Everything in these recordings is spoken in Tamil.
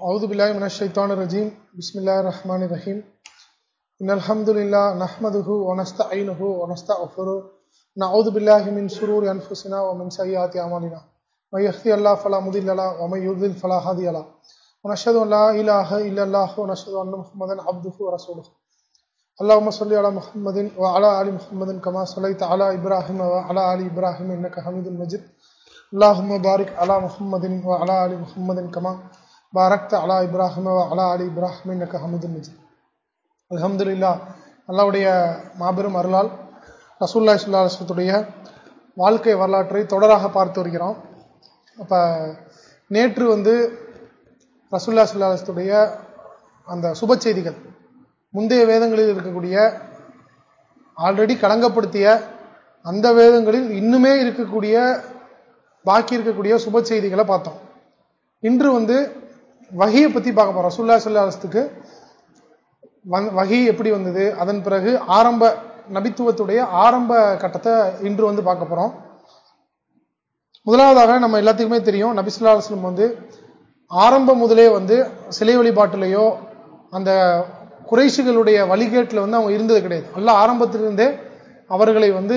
أعوذ بالله من الشيطان الرجيم. بسم الله الرحمن الرحيم. إن الحمد لله نحمده ونستعينه ونستغفره. نعوذ بالله من شرور أنفسنا ومن سيئات أعمالنا. من يهدي الله فلا مضل له ومن يضلل فلا هادي له. ونشهد أن لا إله إلا الله ونشهد أن محمدا عبده ورسوله. اللهم صل على محمد وعلى آل محمد كما صليت على إبراهيم وعلى آل إبراهيم إنك حميد مجيد. اللهم بارك على محمد وعلى آل محمد كما பாரக்த அலா இப்ராஹிம அலா அலி இப்ராஹிம் எனக்கு ஹமது மிஜி அலமதுல்லா அல்லாவுடைய மாபெரும் அருளால் ரசூல்லா சுல்லாஸ்வத்துடைய வாழ்க்கை வரலாற்றை தொடராக பார்த்து வருகிறோம். அப்போ நேற்று வந்து ரசூல்லா சுல்லாஸ்வத்துடைய அந்த சுப செய்திகள் முந்தைய வேதங்களில் இருக்கக்கூடிய ஆல்ரெடி களங்கப்படுத்திய அந்த வேதங்களில் இன்னுமே இருக்கக்கூடிய பாக்கி இருக்கக்கூடிய சுப செய்திகளை பார்த்தோம். இன்று வந்து வகையை பற்றி பார்க்க போகிறோம் ரசூல்லா சுல்லாஸ்துக்கு வகி எப்படி வந்தது? அதன் பிறகு ஆரம்ப நபித்துவத்துடைய ஆரம்ப கட்டத்தை இன்று வந்து பார்க்க போகிறோம் முதலாவதாக நம்ம எல்லாத்துக்குமே தெரியும் நபிசுல்லா அலுவலம் வந்து ஆரம்பம் முதலே வந்து சிலை வழிபாட்டிலேயோ அந்த குறைஷிகளுடைய வழிகேட்டில் வந்து அவங்க இருந்தது கிடையாது. அல்ல ஆரம்பத்திலிருந்தே அவர்களை வந்து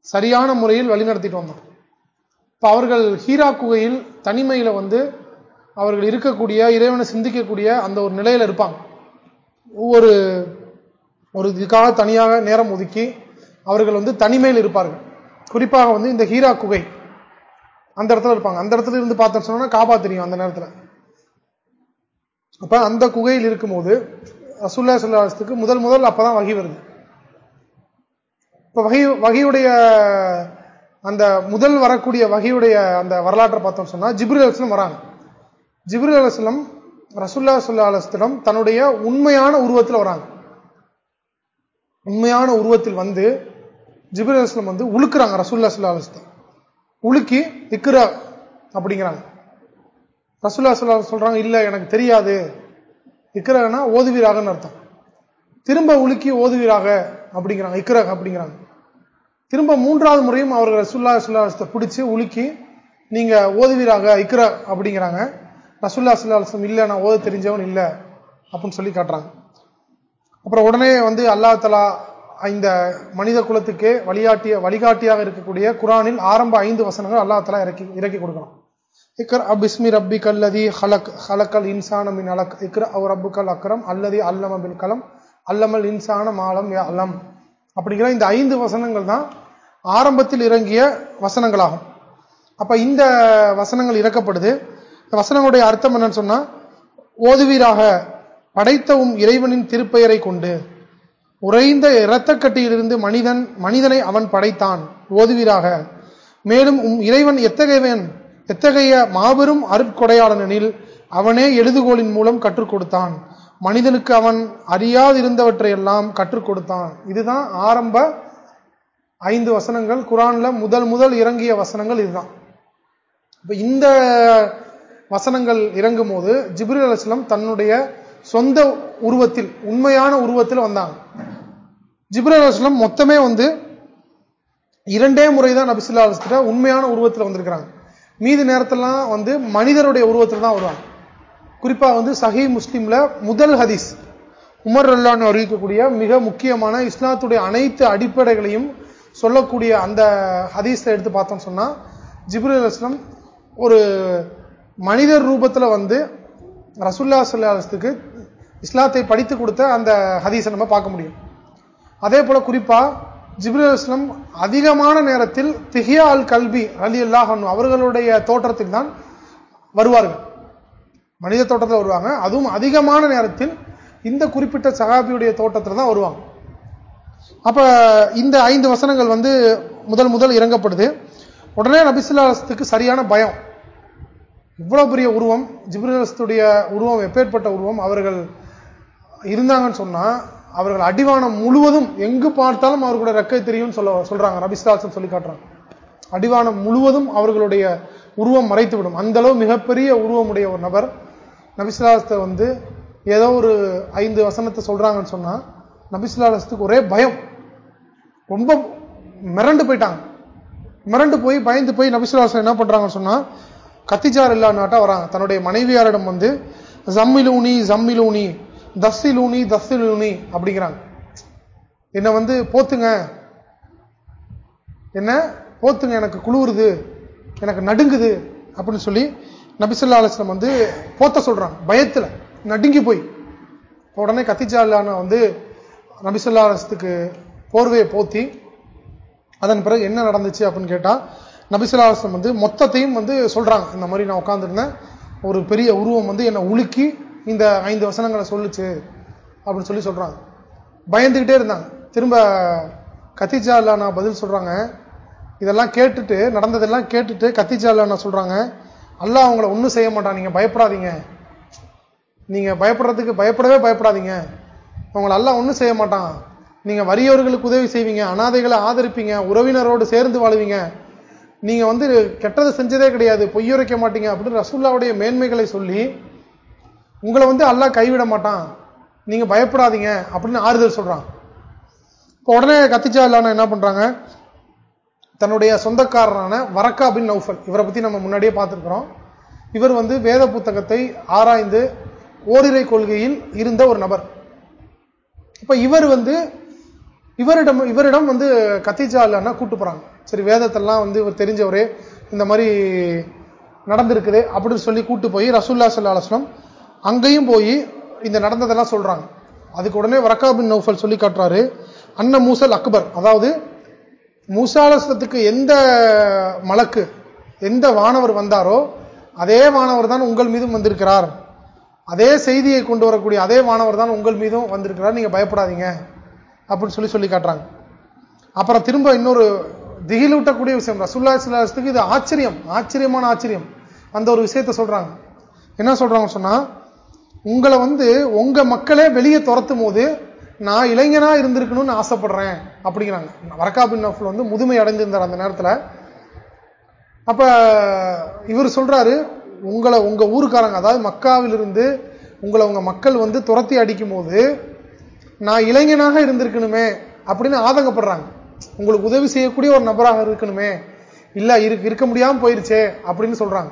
சரியான முறையில் வழிநடத்திட்டு வந்தோம் இப்போ அவர்கள் ஹீரா குகையில் தனிமையில் வந்து அவர்கள் இருக்கக்கூடிய இறைவனை சிந்திக்கக்கூடிய அந்த ஒரு நிலையில் இருப்பாங்க. ஒவ்வொரு ஒரு இதுக்காக தனியாக நேரம் ஒதுக்கி அவர்கள் வந்து தனிமையில் இருப்பார்கள். குறிப்பாக வந்து இந்த ஹீரா குகை அந்த இடத்துல இருப்பாங்க. அந்த இடத்துல இருந்து பார்த்தோம் சொன்னா காபா தெரியும் அந்த நேரத்தில். அப்ப அந்த குகையில் இருக்கும்போது ரசுல்லா சொல்லாசத்துக்கு முதல் முதல் அப்பதான் வகி வருது. இப்ப வகை வகையுடைய அந்த முதல் வரக்கூடிய வகையுடைய அந்த வரலாற்றை பார்த்தோம் சொன்னா ஜிப்ரி வராங்க. ஜிப்ரி அலுவலம் ரசுல்லா சுல்லா அலஸ்திடம் தன்னுடைய உண்மையான உருவத்தில் வராங்க. உண்மையான உருவத்தில் வந்து ஜிப்ரி அலுவலம் வந்து உழுக்குறாங்க ரசுல்லா சுல்லா அலஸ்தம் உலுக்கி இக்குரா அப்படிங்கிறாங்க. ரசுல்லா சுல்லா சொல்றாங்க இல்ல எனக்கு தெரியாது. இக்கரகனா ஓதுவீராகன்னு அர்த்தம். திரும்ப உலுக்கி ஓதுவீராக அப்படிங்கிறாங்க இக்கரக அப்படிங்கிறாங்க. திரும்ப மூன்றாவது முறையும் அவர்கள் ரசுல்லா சுல்லாசத்தை பிடிச்சி உலுக்கி நீங்க ஓதுவீராக இக்கர அப்படிங்கிறாங்க. ரசுல்லா சுல்லாஸ்லம் இல்லை நான் ஓத தெரிஞ்சவன் இல்லை அப்படின்னு சொல்லி காட்டுறாங்க. அப்புறம் உடனே வந்து அல்லா தலா இந்த மனித குலத்துக்கே வழிகாட்டிய வழிகாட்டியாக இருக்கக்கூடிய குரானில் ஆரம்ப ஐந்து வசனங்கள் அல்லா தலா இறக்கி இறக்கி கொடுக்கணும். இக்ர அபிஸ்மி ரப்பி கல்லதி ஹலக் ஹலக்கல் இன்சான மின் அலக். இக்ர அவர் ரப்புக்கல் அக்ரம் அல்லதி அல்லம பில் கலம். அல்லமல் இன்சான மாலம் அலம் அப்படிங்கிற இந்த ஐந்து வசனங்கள் தான் ஆரம்பத்தில் இறங்கிய வசனங்களாகும். அப்ப இந்த வசனங்கள் இறக்கப்படுது. வசனங்களுடைய அர்த்தம் என்னன்னு சொன்னா ஓதுவீராக படைத்தவும் இறைவனின் திருப்பெயரை கொண்டு உறைந்த இரத்தக்கட்டியிலிருந்து மனிதன் மனிதனை அவன் படைத்தான் ஓதுவீராக. மேலும் உம் இறைவன் எத்தகையவன் எத்தகைய மாபெரும் அருட்கொடையாளனில் அவனே எழுதுகோளின் மூலம் கற்றுக் கொடுத்தான். மனிதனுக்கு அவன் அறியாதிருந்தவற்றையெல்லாம் கற்றுக் கொடுத்தான். இதுதான் ஆரம்ப ஐந்து வசனங்கள். குரான்ல முதல் முதல் இறங்கிய வசனங்கள் இதுதான். இப்ப இந்த வசனங்கள் இறங்கும் போது ஜிப்ரல் அலுவலம் தன்னுடைய சொந்த உருவத்தில் உண்மையான உருவத்தில் வந்தாங்க. ஜிப்ரல் அலுவலம் மொத்தமே வந்து இரண்டே முறைதான் நபிசுல்லா அலுவலத்துல உண்மையான உருவத்தில் வந்திருக்கிறாங்க. மீதி நேரத்திலாம் வந்து மனிதருடைய உருவத்தில் தான் வருவாங்க. குறிப்பா வந்து சஹி முஸ்லீம்ல முதல் ஹதீஸ் உமர் அல்லான்னு அறிவிக்கக்கூடிய மிக முக்கியமான இஸ்லாத்துடைய அனைத்து அடிப்படைகளையும் சொல்லக்கூடிய அந்த ஹதீஸை எடுத்து பார்த்தோம் சொன்னா ஜிப்ரல் அலுவலம் ஒரு மனிதர் ரூபத்தில் வந்து ரசுல்லா சொல்லாத்துக்கு இஸ்லாத்தை படித்து கொடுத்த அந்த ஹதீஸை நம்ம பார்க்க முடியும். அதே போல குறிப்பா ஜிப்ரி அதிகமான நேரத்தில் திஹியா அல் கல்வி அலி அல்லாஹன் அவர்களுடைய தோற்றத்தில் தான் வருவார்கள். மனித தோட்டத்தில் வருவாங்க. அதுவும் அதிகமான நேரத்தில் இந்த குறிப்பிட்ட சகாபியுடைய தோட்டத்தில் தான் வருவாங்க. அப்ப இந்த ஐந்து வசனங்கள் வந்து முதல் முதல் இறங்கப்படுது. உடனே நபிசுல்லாத்துக்கு சரியான பயம். இவ்வளவு பெரிய உருவம் ஜிப்ரலத்துடைய உருவம் எப்பேற்பட்ட உருவம் அவர்கள் இருந்தாங்கன்னு சொன்னா அவர்கள் அடிவானம் முழுவதும் எங்கு பார்த்தாலும் அவர்களுடைய ரெக்கை தெரியும் சொல்ல சொல்றாங்க. நபிசுல்லாசன் சொல்லி காட்டுறாங்க. அடிவானம் முழுவதும் அவர்களுடைய உருவம் மறைத்து விடும் அந்த அளவு மிகப்பெரிய உருவமுடைய ஒரு நபர். நபிசுல்லாசத்தை வந்து ஏதோ ஒரு ஐந்து வசனத்தை சொல்றாங்கன்னு சொன்னா நபிசுல்லாசத்துக்கு ஒரே பயம். ரொம்ப மிரண்டு போயிட்டாங்க. மிரண்டு போய் பயந்து போய் நபிசுல்லாசன் என்ன பண்றாங்கன்னு சொன்னா கத்திஜார் இல்லாட்டா வராங்க. தன்னுடைய மனைவியாரிடம் வந்து ஜம்மிலூனி ஜம்மிலூனி தஸ்ஸிலூனி தஸ்ஸிலூனி அப்படிங்கிறாங்க. என்ன வந்து போத்துங்க. என்ன? போத்துங்க. எனக்கு குளிருது. எனக்கு நடுங்குது. அப்படின்னு சொல்லி நபிசுல்லா அலுவலம் வந்து போத்த சொல்றாங்க. பயத்துல நடுங்கி போய். உடனே கத்திஜாலான வந்து நபிசுல்லா அலுவலத்துக்கு போர்வையை போத்தி அதன் பிறகு என்ன நடந்துச்சு அப்படின்னு கேட்டா நபிசுல்லா வந்து மொத்தத்தையும் வந்து சொல்றாங்க. இந்த மாதிரி நான் உட்காந்துருந்தேன் ஒரு பெரிய உருவம் வந்து என்னை உலுக்கி இந்த ஐந்து வசனங்களை சொல்லுச்சு அப்படின்னு சொல்லி சொல்றாங்க. பயந்துகிட்டே இருந்தாங்க. திரும்ப கத்திஜா இல்லானா பதில் சொல்றாங்க. இதெல்லாம் கேட்டுட்டு நடந்ததெல்லாம் கேட்டுட்டு கத்திஜா அல்லானா சொல்றாங்க. அல்ல அவங்கள ஒன்றும் செய்ய மாட்டான். நீங்க பயப்படாதீங்க. நீங்க பயப்படுறதுக்கு பயப்படவே பயப்படாதீங்க. அவங்களை எல்லாம் ஒன்றும் செய்ய மாட்டான். நீங்க வறியவர்களுக்கு உதவி செய்வீங்க. அனாதைகளை ஆதரிப்பீங்க. உறவினரோடு சேர்ந்து வாழுவீங்க. நீங்க வந்து கெட்டதை செஞ்சதே கிடையாது பொய்யுரைக்க மாட்டீங்க அப்படின்னு ரசூல்லாவுடைய மேன்மைகளை சொல்லி உங்களை வந்து அல்லா கைவிட மாட்டான். நீங்க பயப்படாதீங்க அப்படின்னு ஆறுதல் சொல்றான். இப்போ உடனே கத்திச்சா இல்லாம என்ன பண்றாங்க? தன்னுடைய சொந்தக்காரரான வரக்கா பின் நௌஃபல் இவரை பத்தி நம்ம முன்னாடியே பார்த்துருக்கிறோம். இவர் வந்து வேத புத்தகத்தை ஆராய்ந்து ஓரிரை கொள்கையில் இருந்த ஒரு நபர். இப்ப இவர் வந்து இவரிடம் இவரிடம் வந்து கத்திஜா இல்லைன்னா கூட்டு போறாங்க. சரி வேதத்தெல்லாம் வந்து இவர் தெரிஞ்சவரே இந்த மாதிரி நடந்திருக்குது அப்படின்னு சொல்லி கூட்டு போய் ரசூல்லா சல்லா அங்கேயும் போய் இந்த நடந்ததெல்லாம் சொல்றாங்க. அதுக்கு உடனே வரக்கா பின் நௌஃபல் சொல்லி காட்டுறாரு. அன்ன மூசல் அக்பர். அதாவது மூசாலசத்துக்கு எந்த மலக்கு எந்த வானவர் வந்தாரோ அதே வானவர் தான் உங்கள் மீதும் வந்திருக்கிறார். அதே செய்தியை கொண்டு வரக்கூடிய அதே மாணவர் தான் உங்கள் மீதும் வந்திருக்கிறார். நீங்க பயப்படாதீங்க அப்படின்னு சொல்லி சொல்லி காட்டுறாங்க. அப்புறம் திரும்ப இன்னொரு திகிலூட்டக்கூடிய விஷயம். ரசுல்லா சுல்லாத்துக்கு இது ஆச்சரியம். ஆச்சரியமான ஆச்சரியம். அந்த ஒரு விஷயத்த சொல்றாங்க. என்ன சொல்றாங்க சொன்னா உங்களை வந்து உங்க மக்களே வெளியே துரத்தும் போது நான் இளைஞனா இருந்திருக்கணும்னு ஆசைப்படுறேன் அப்படிங்கிறாங்க. வரக்கா பின் வந்து முதுமை அடைஞ்சிருந்தார் அந்த நேரத்தில். அப்ப இவர் சொல்றாரு உங்களை உங்க ஊருக்காரங்க அதாவது மக்காவிலிருந்து உங்களை உங்க மக்கள் வந்து துரத்தி அடிக்கும் போது நான் இளைஞனாக இருந்திருக்கணுமே அப்படின்னு ஆதங்கப்படுறாங்க. உங்களுக்கு உதவி செய்யக்கூடிய ஒரு நபராக இருக்கணுமே. இல்ல இருக்க முடியாம போயிருச்சே அப்படின்னு சொல்றாங்க.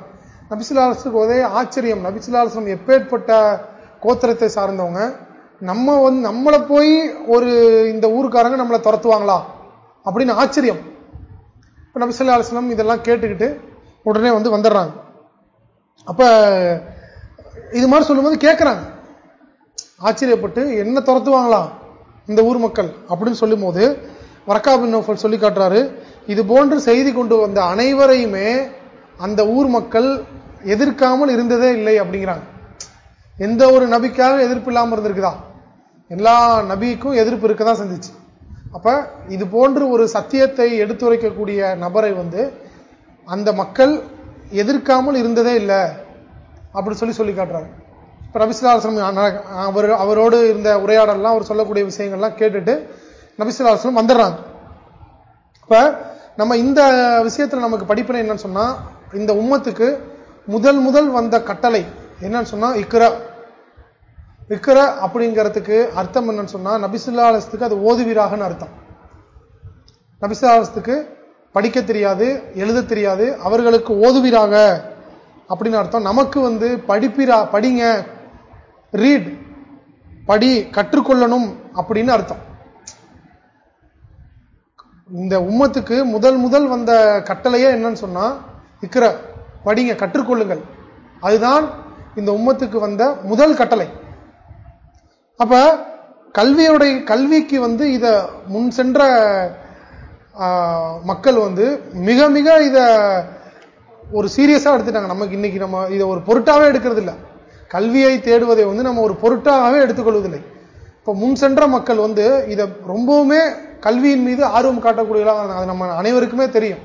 நபிசுல்லாசுக்கு ஒரே ஆச்சரியம். நபிசுல்லாஸ்லம் எப்பேற்பட்ட கோத்திரத்தை சார்ந்தவங்க. நம்ம வந்து நம்மளை போய் ஒரு இந்த ஊருக்காரங்க நம்மளை துரத்துவாங்களா? அப்படின்னு ஆச்சரியம். இப்ப நபிசுல்லா அலுவலம் இதெல்லாம் கேட்டுக்கிட்டு உடனே வந்து வந்துடுறாங்க. அப்ப இது மாதிரி சொல்லும்போது கேட்கிறாங்க ஆச்சரியப்பட்டு என்ன துரத்துவாங்களா இந்த ஊர் மக்கள்? அப்படின்னு சொல்லும் போது வரக்காபின் நோஃபல் சொல்லி காட்டுறாரு. இது போன்று செய்தி கொண்டு வந்த அனைவரையுமே அந்த ஊர் மக்கள் எதிர்க்காமல் இருந்ததே இல்லை அப்படிங்கிறாங்க. எந்த ஒரு நபிக்காக எதிர்ப்பு இல்லாமல் இருந்திருக்குதா? எல்லா நபிக்கும் எதிர்ப்பு இருக்கதான் செஞ்சிச்சு. அப்ப இது போன்று ஒரு சத்தியத்தை எடுத்துரைக்கக்கூடிய நபரை வந்து அந்த மக்கள் எதிர்க்காமல் இருந்ததே இல்லை அப்படின்னு சொல்லி சொல்லி காட்டுறாங்க இப்ப நபிசுல்லாஸ்லம் அவர் அவரோடு இருந்த உரையாடல்லாம் அவர் சொல்லக்கூடிய விஷயங்கள்லாம் கேட்டுட்டு நபிசுல்லாஸ்லம் வந்துடுறாங்க. இப்ப நம்ம இந்த விஷயத்துல நமக்கு படிப்பினை என்னன்னு சொன்னா இந்த உம்மத்துக்கு முதல் முதல் வந்த கட்டளை என்னன்னு சொன்னா இக்ரா. இக்ர அப்படிங்கிறதுக்கு அர்த்தம் என்னன்னு சொன்னா நபிசுல்லாலசத்துக்கு அது ஓதுவீராகன்னு அர்த்தம். நபிசுல்லாலசத்துக்கு படிக்க தெரியாது எழுத தெரியாது அவர்களுக்கு ஓதுவீராக அப்படின்னு அர்த்தம். நமக்கு வந்து படிப்பிரா படிங்க ரீட் படி கற்றுக்கொள்ளணும் அப்படின்னு அர்த்தம். இந்த உம்மத்துக்கு முதல் முதல் வந்த கட்டளையே என்னன்னு சொன்னா இக்கிற படிங்க கற்றுக்கொள்ளுங்கள். அதுதான் இந்த உம்மத்துக்கு வந்த முதல் கட்டளை. அப்ப கல்வியுடைய கல்விக்கு வந்து இத முன் சென்ற மக்கள் வந்து மிக மிக இத ஒரு சீரியஸா எடுத்துட்டாங்க. நமக்கு இன்னைக்கு நம்ம இதை ஒரு பொருட்டாவே எடுக்கிறது இல்லை கல்வியை தேடுவதை வந்து நம்ம ஒரு பொருட்டாகவே எடுத்துக்கொள்வதில்லை. இப்ப முன் சென்ற மக்கள் வந்து இதை ரொம்பவுமே கல்வியின் மீது ஆர்வம் காட்டக்கூடியவர்களாக அது நம்ம அனைவருக்குமே தெரியும்.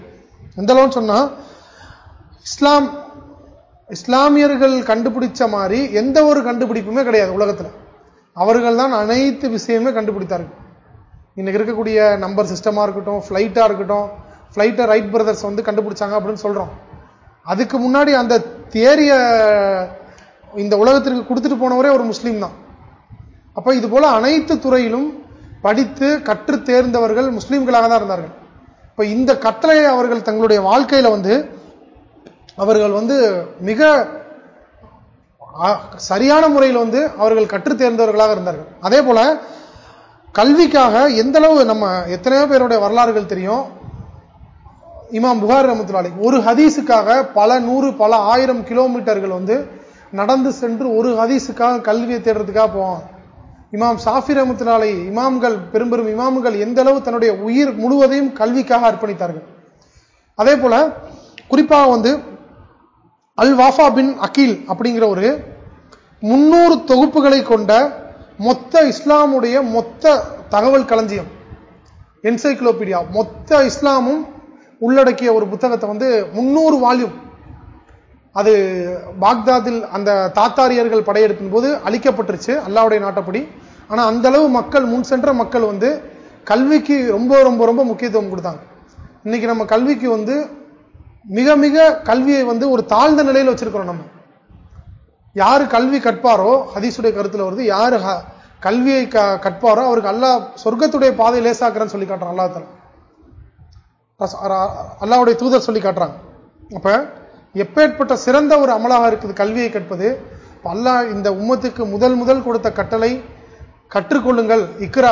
எந்த அளவுன்னு சொன்னா இஸ்லாம் இஸ்லாமியர்கள் கண்டுபிடிச்ச மாதிரி எந்த ஒரு கண்டுபிடிப்புமே கிடையாது உலகத்தில். அவர்கள் தான் அனைத்து விஷயமே கண்டுபிடித்தார்கள். இன்னைக்கு இருக்கக்கூடிய நம்பர் சிஸ்டமா இருக்கட்டும் ஃப்ளைட்டாக இருக்கட்டும் ஃப்ளைட்டை ரைட் பிரதர்ஸ் வந்து கண்டுபிடிச்சாங்க அப்படின்னு சொல்றோம். அதுக்கு முன்னாடி அந்த தேரிய இந்த உலகத்திற்கு கொடுத்துட்டு போனவரே ஒரு முஸ்லீம் தான். அப்ப இது போல அனைத்து துறையிலும் படித்து கற்று தேர்ந்தவர்கள் முஸ்லீம்களாக தான் இருந்தார்கள். இப்ப இந்த கட்டளையை அவர்கள் தங்களுடைய வாழ்க்கையில வந்து அவர்கள் வந்து மிக சரியான முறையில் வந்து அவர்கள் கற்றுத் தேர்ந்தவர்களாக இருந்தார்கள். அதே போல கல்விக்காக எந்த அளவு நம்ம எத்தனையோ பேருடைய வரலாறுகள் தெரியும். இமாம் புகார் ரமத்துலாலி ஒரு ஹதீஸுக்காக பல நூறு பல ஆயிரம் கிலோமீட்டர்கள் வந்து நடந்து சென்று ஒரு ஹதீஸுக்காக கல்வியை தேடுறதுக்காக போவான். இமாம் சாஃபி ரமத்துலாலை இமாம்கள் பெரும்பெரும் இமாம்கள் எந்த அளவு தன்னுடைய உயிர் முழுவதையும் கல்விக்காக அர்ப்பணித்தார்கள். அதே போல குறிப்பாக வந்து அல் வாஃபா பின் அகில் அப்படிங்கிற ஒரு முன்னூறு தொகுப்புகளை கொண்ட மொத்த இஸ்லாமுடைய மொத்த தகவல் களஞ்சியம் என்சைக்ளோபீடியா மொத்த இஸ்லாமும் உள்ளடக்கிய ஒரு புத்தகத்தை வந்து முன்னூறு வால்யூம் அது பாக்தாதில் அந்த தாத்தாரியர்கள் படையெடுப்பின் போது அழிக்கப்பட்டுருச்சு அல்லாவுடைய நாட்டப்படி. ஆனால் அந்த அளவு மக்கள் முன் சென்ற மக்கள் வந்து கல்விக்கு ரொம்ப ரொம்ப ரொம்ப முக்கியத்துவம் கொடுத்தாங்க. இன்னைக்கு நம்ம கல்விக்கு வந்து மிக மிக கல்வியை வந்து ஒரு தாழ்ந்த நிலையில் வச்சிருக்கிறோம் நம்ம. யாரு கல்வி கற்பாரோ ஹதீசுடைய கருத்துல வருது யாரு கல்வியை கற்பாரோ அவருக்கு அல்லா சொர்க்கத்துடைய பாதை லேசாக்குறேன்னு சொல்லி காட்டுறான் அல்லா தலா அல்லாவுடைய தூதர் சொல்லி காட்டுறாங்க. அப்ப எப்பேற்பட்ட சிறந்த ஒரு அமலாக இருக்குது கல்வியை கற்பது அல்லாஹ் இந்த உம்மத்துக்கு முதல் முதல் கொடுத்த கட்டளை கற்றுக்கொள்ளுங்கள் இக்ரா